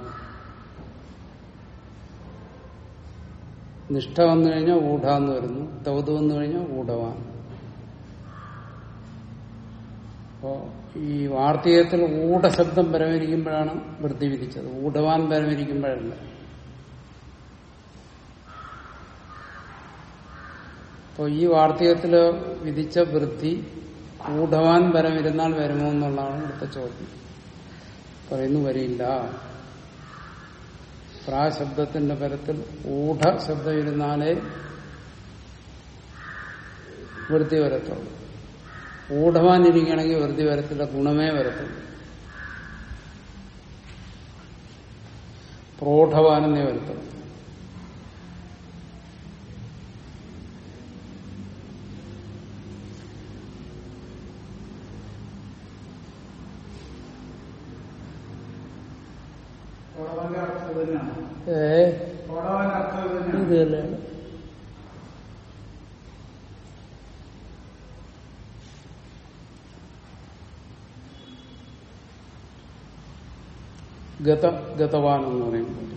Speaker 1: നിഷ്ഠ വന്നു കഴിഞ്ഞാൽ ഊഢ എന്ന് വരുന്നു. തവതു വന്നു കഴിഞ്ഞാൽ ഊഢവാൻ. അപ്പോ ഈ വാർത്തീയത്തിൽ ഊടശബ്ദം പരമരിക്കുമ്പോഴാണ് വൃത്തി വിധിച്ചത്. ഊടവാൻ പരമരിക്കുമ്പോഴല്ല. അപ്പോ ഈ വാർത്തീയത്തിൽ വിധിച്ച വൃത്തി ഊടവാൻ പരമിരുന്നാൽ വരുമോ എന്നുള്ളതാണ് ഇവിടുത്തെ ചോദ്യം. പറയുന്നു വരില്ല പ്രാശബ്ദത്തിന്റെ പരത്തിൽ ഊഢ ശബ്ദം ഇരുന്നാലേ വൃത്തി വരത്തുള്ളൂ. ഊഢവാനിരിക്കുകയാണെങ്കിൽ വെറുതെ വരത്തില്ല ഗുണമേ വരത്തുള്ളൂ പ്രോഢവാനെന്നേ വരത്തുള്ളൂ. ഏ?
Speaker 2: ഇത് തന്നെയാണ്.
Speaker 1: ഗത ഗതവാൻ എന്ന് പറയുമ്പോൾ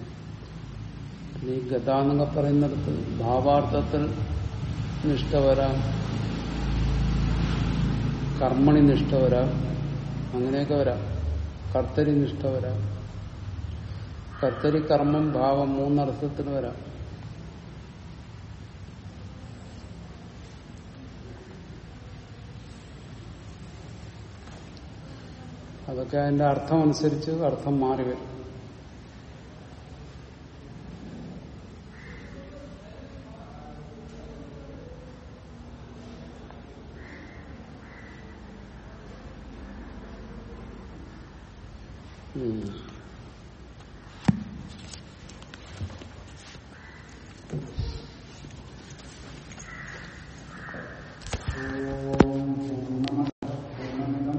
Speaker 1: ഈ ഗത എന്നൊക്കെ പറയുന്നിടത്ത് ഭാവാർത്ഥത്തിൽ നിഷ്ഠ വരാം കർമ്മണി നിഷ്ഠ വരാം അങ്ങനെയൊക്കെ വരാം. കർത്തരി നിഷ്ഠ വരാം. കർത്തരി കർമ്മം ഭാവം മൂന്നർത്ഥത്തിൽ വരാം. അതൊക്കെ അതിന്റെ അർത്ഥം അനുസരിച്ച് അർത്ഥം മാറി വരും ഉം.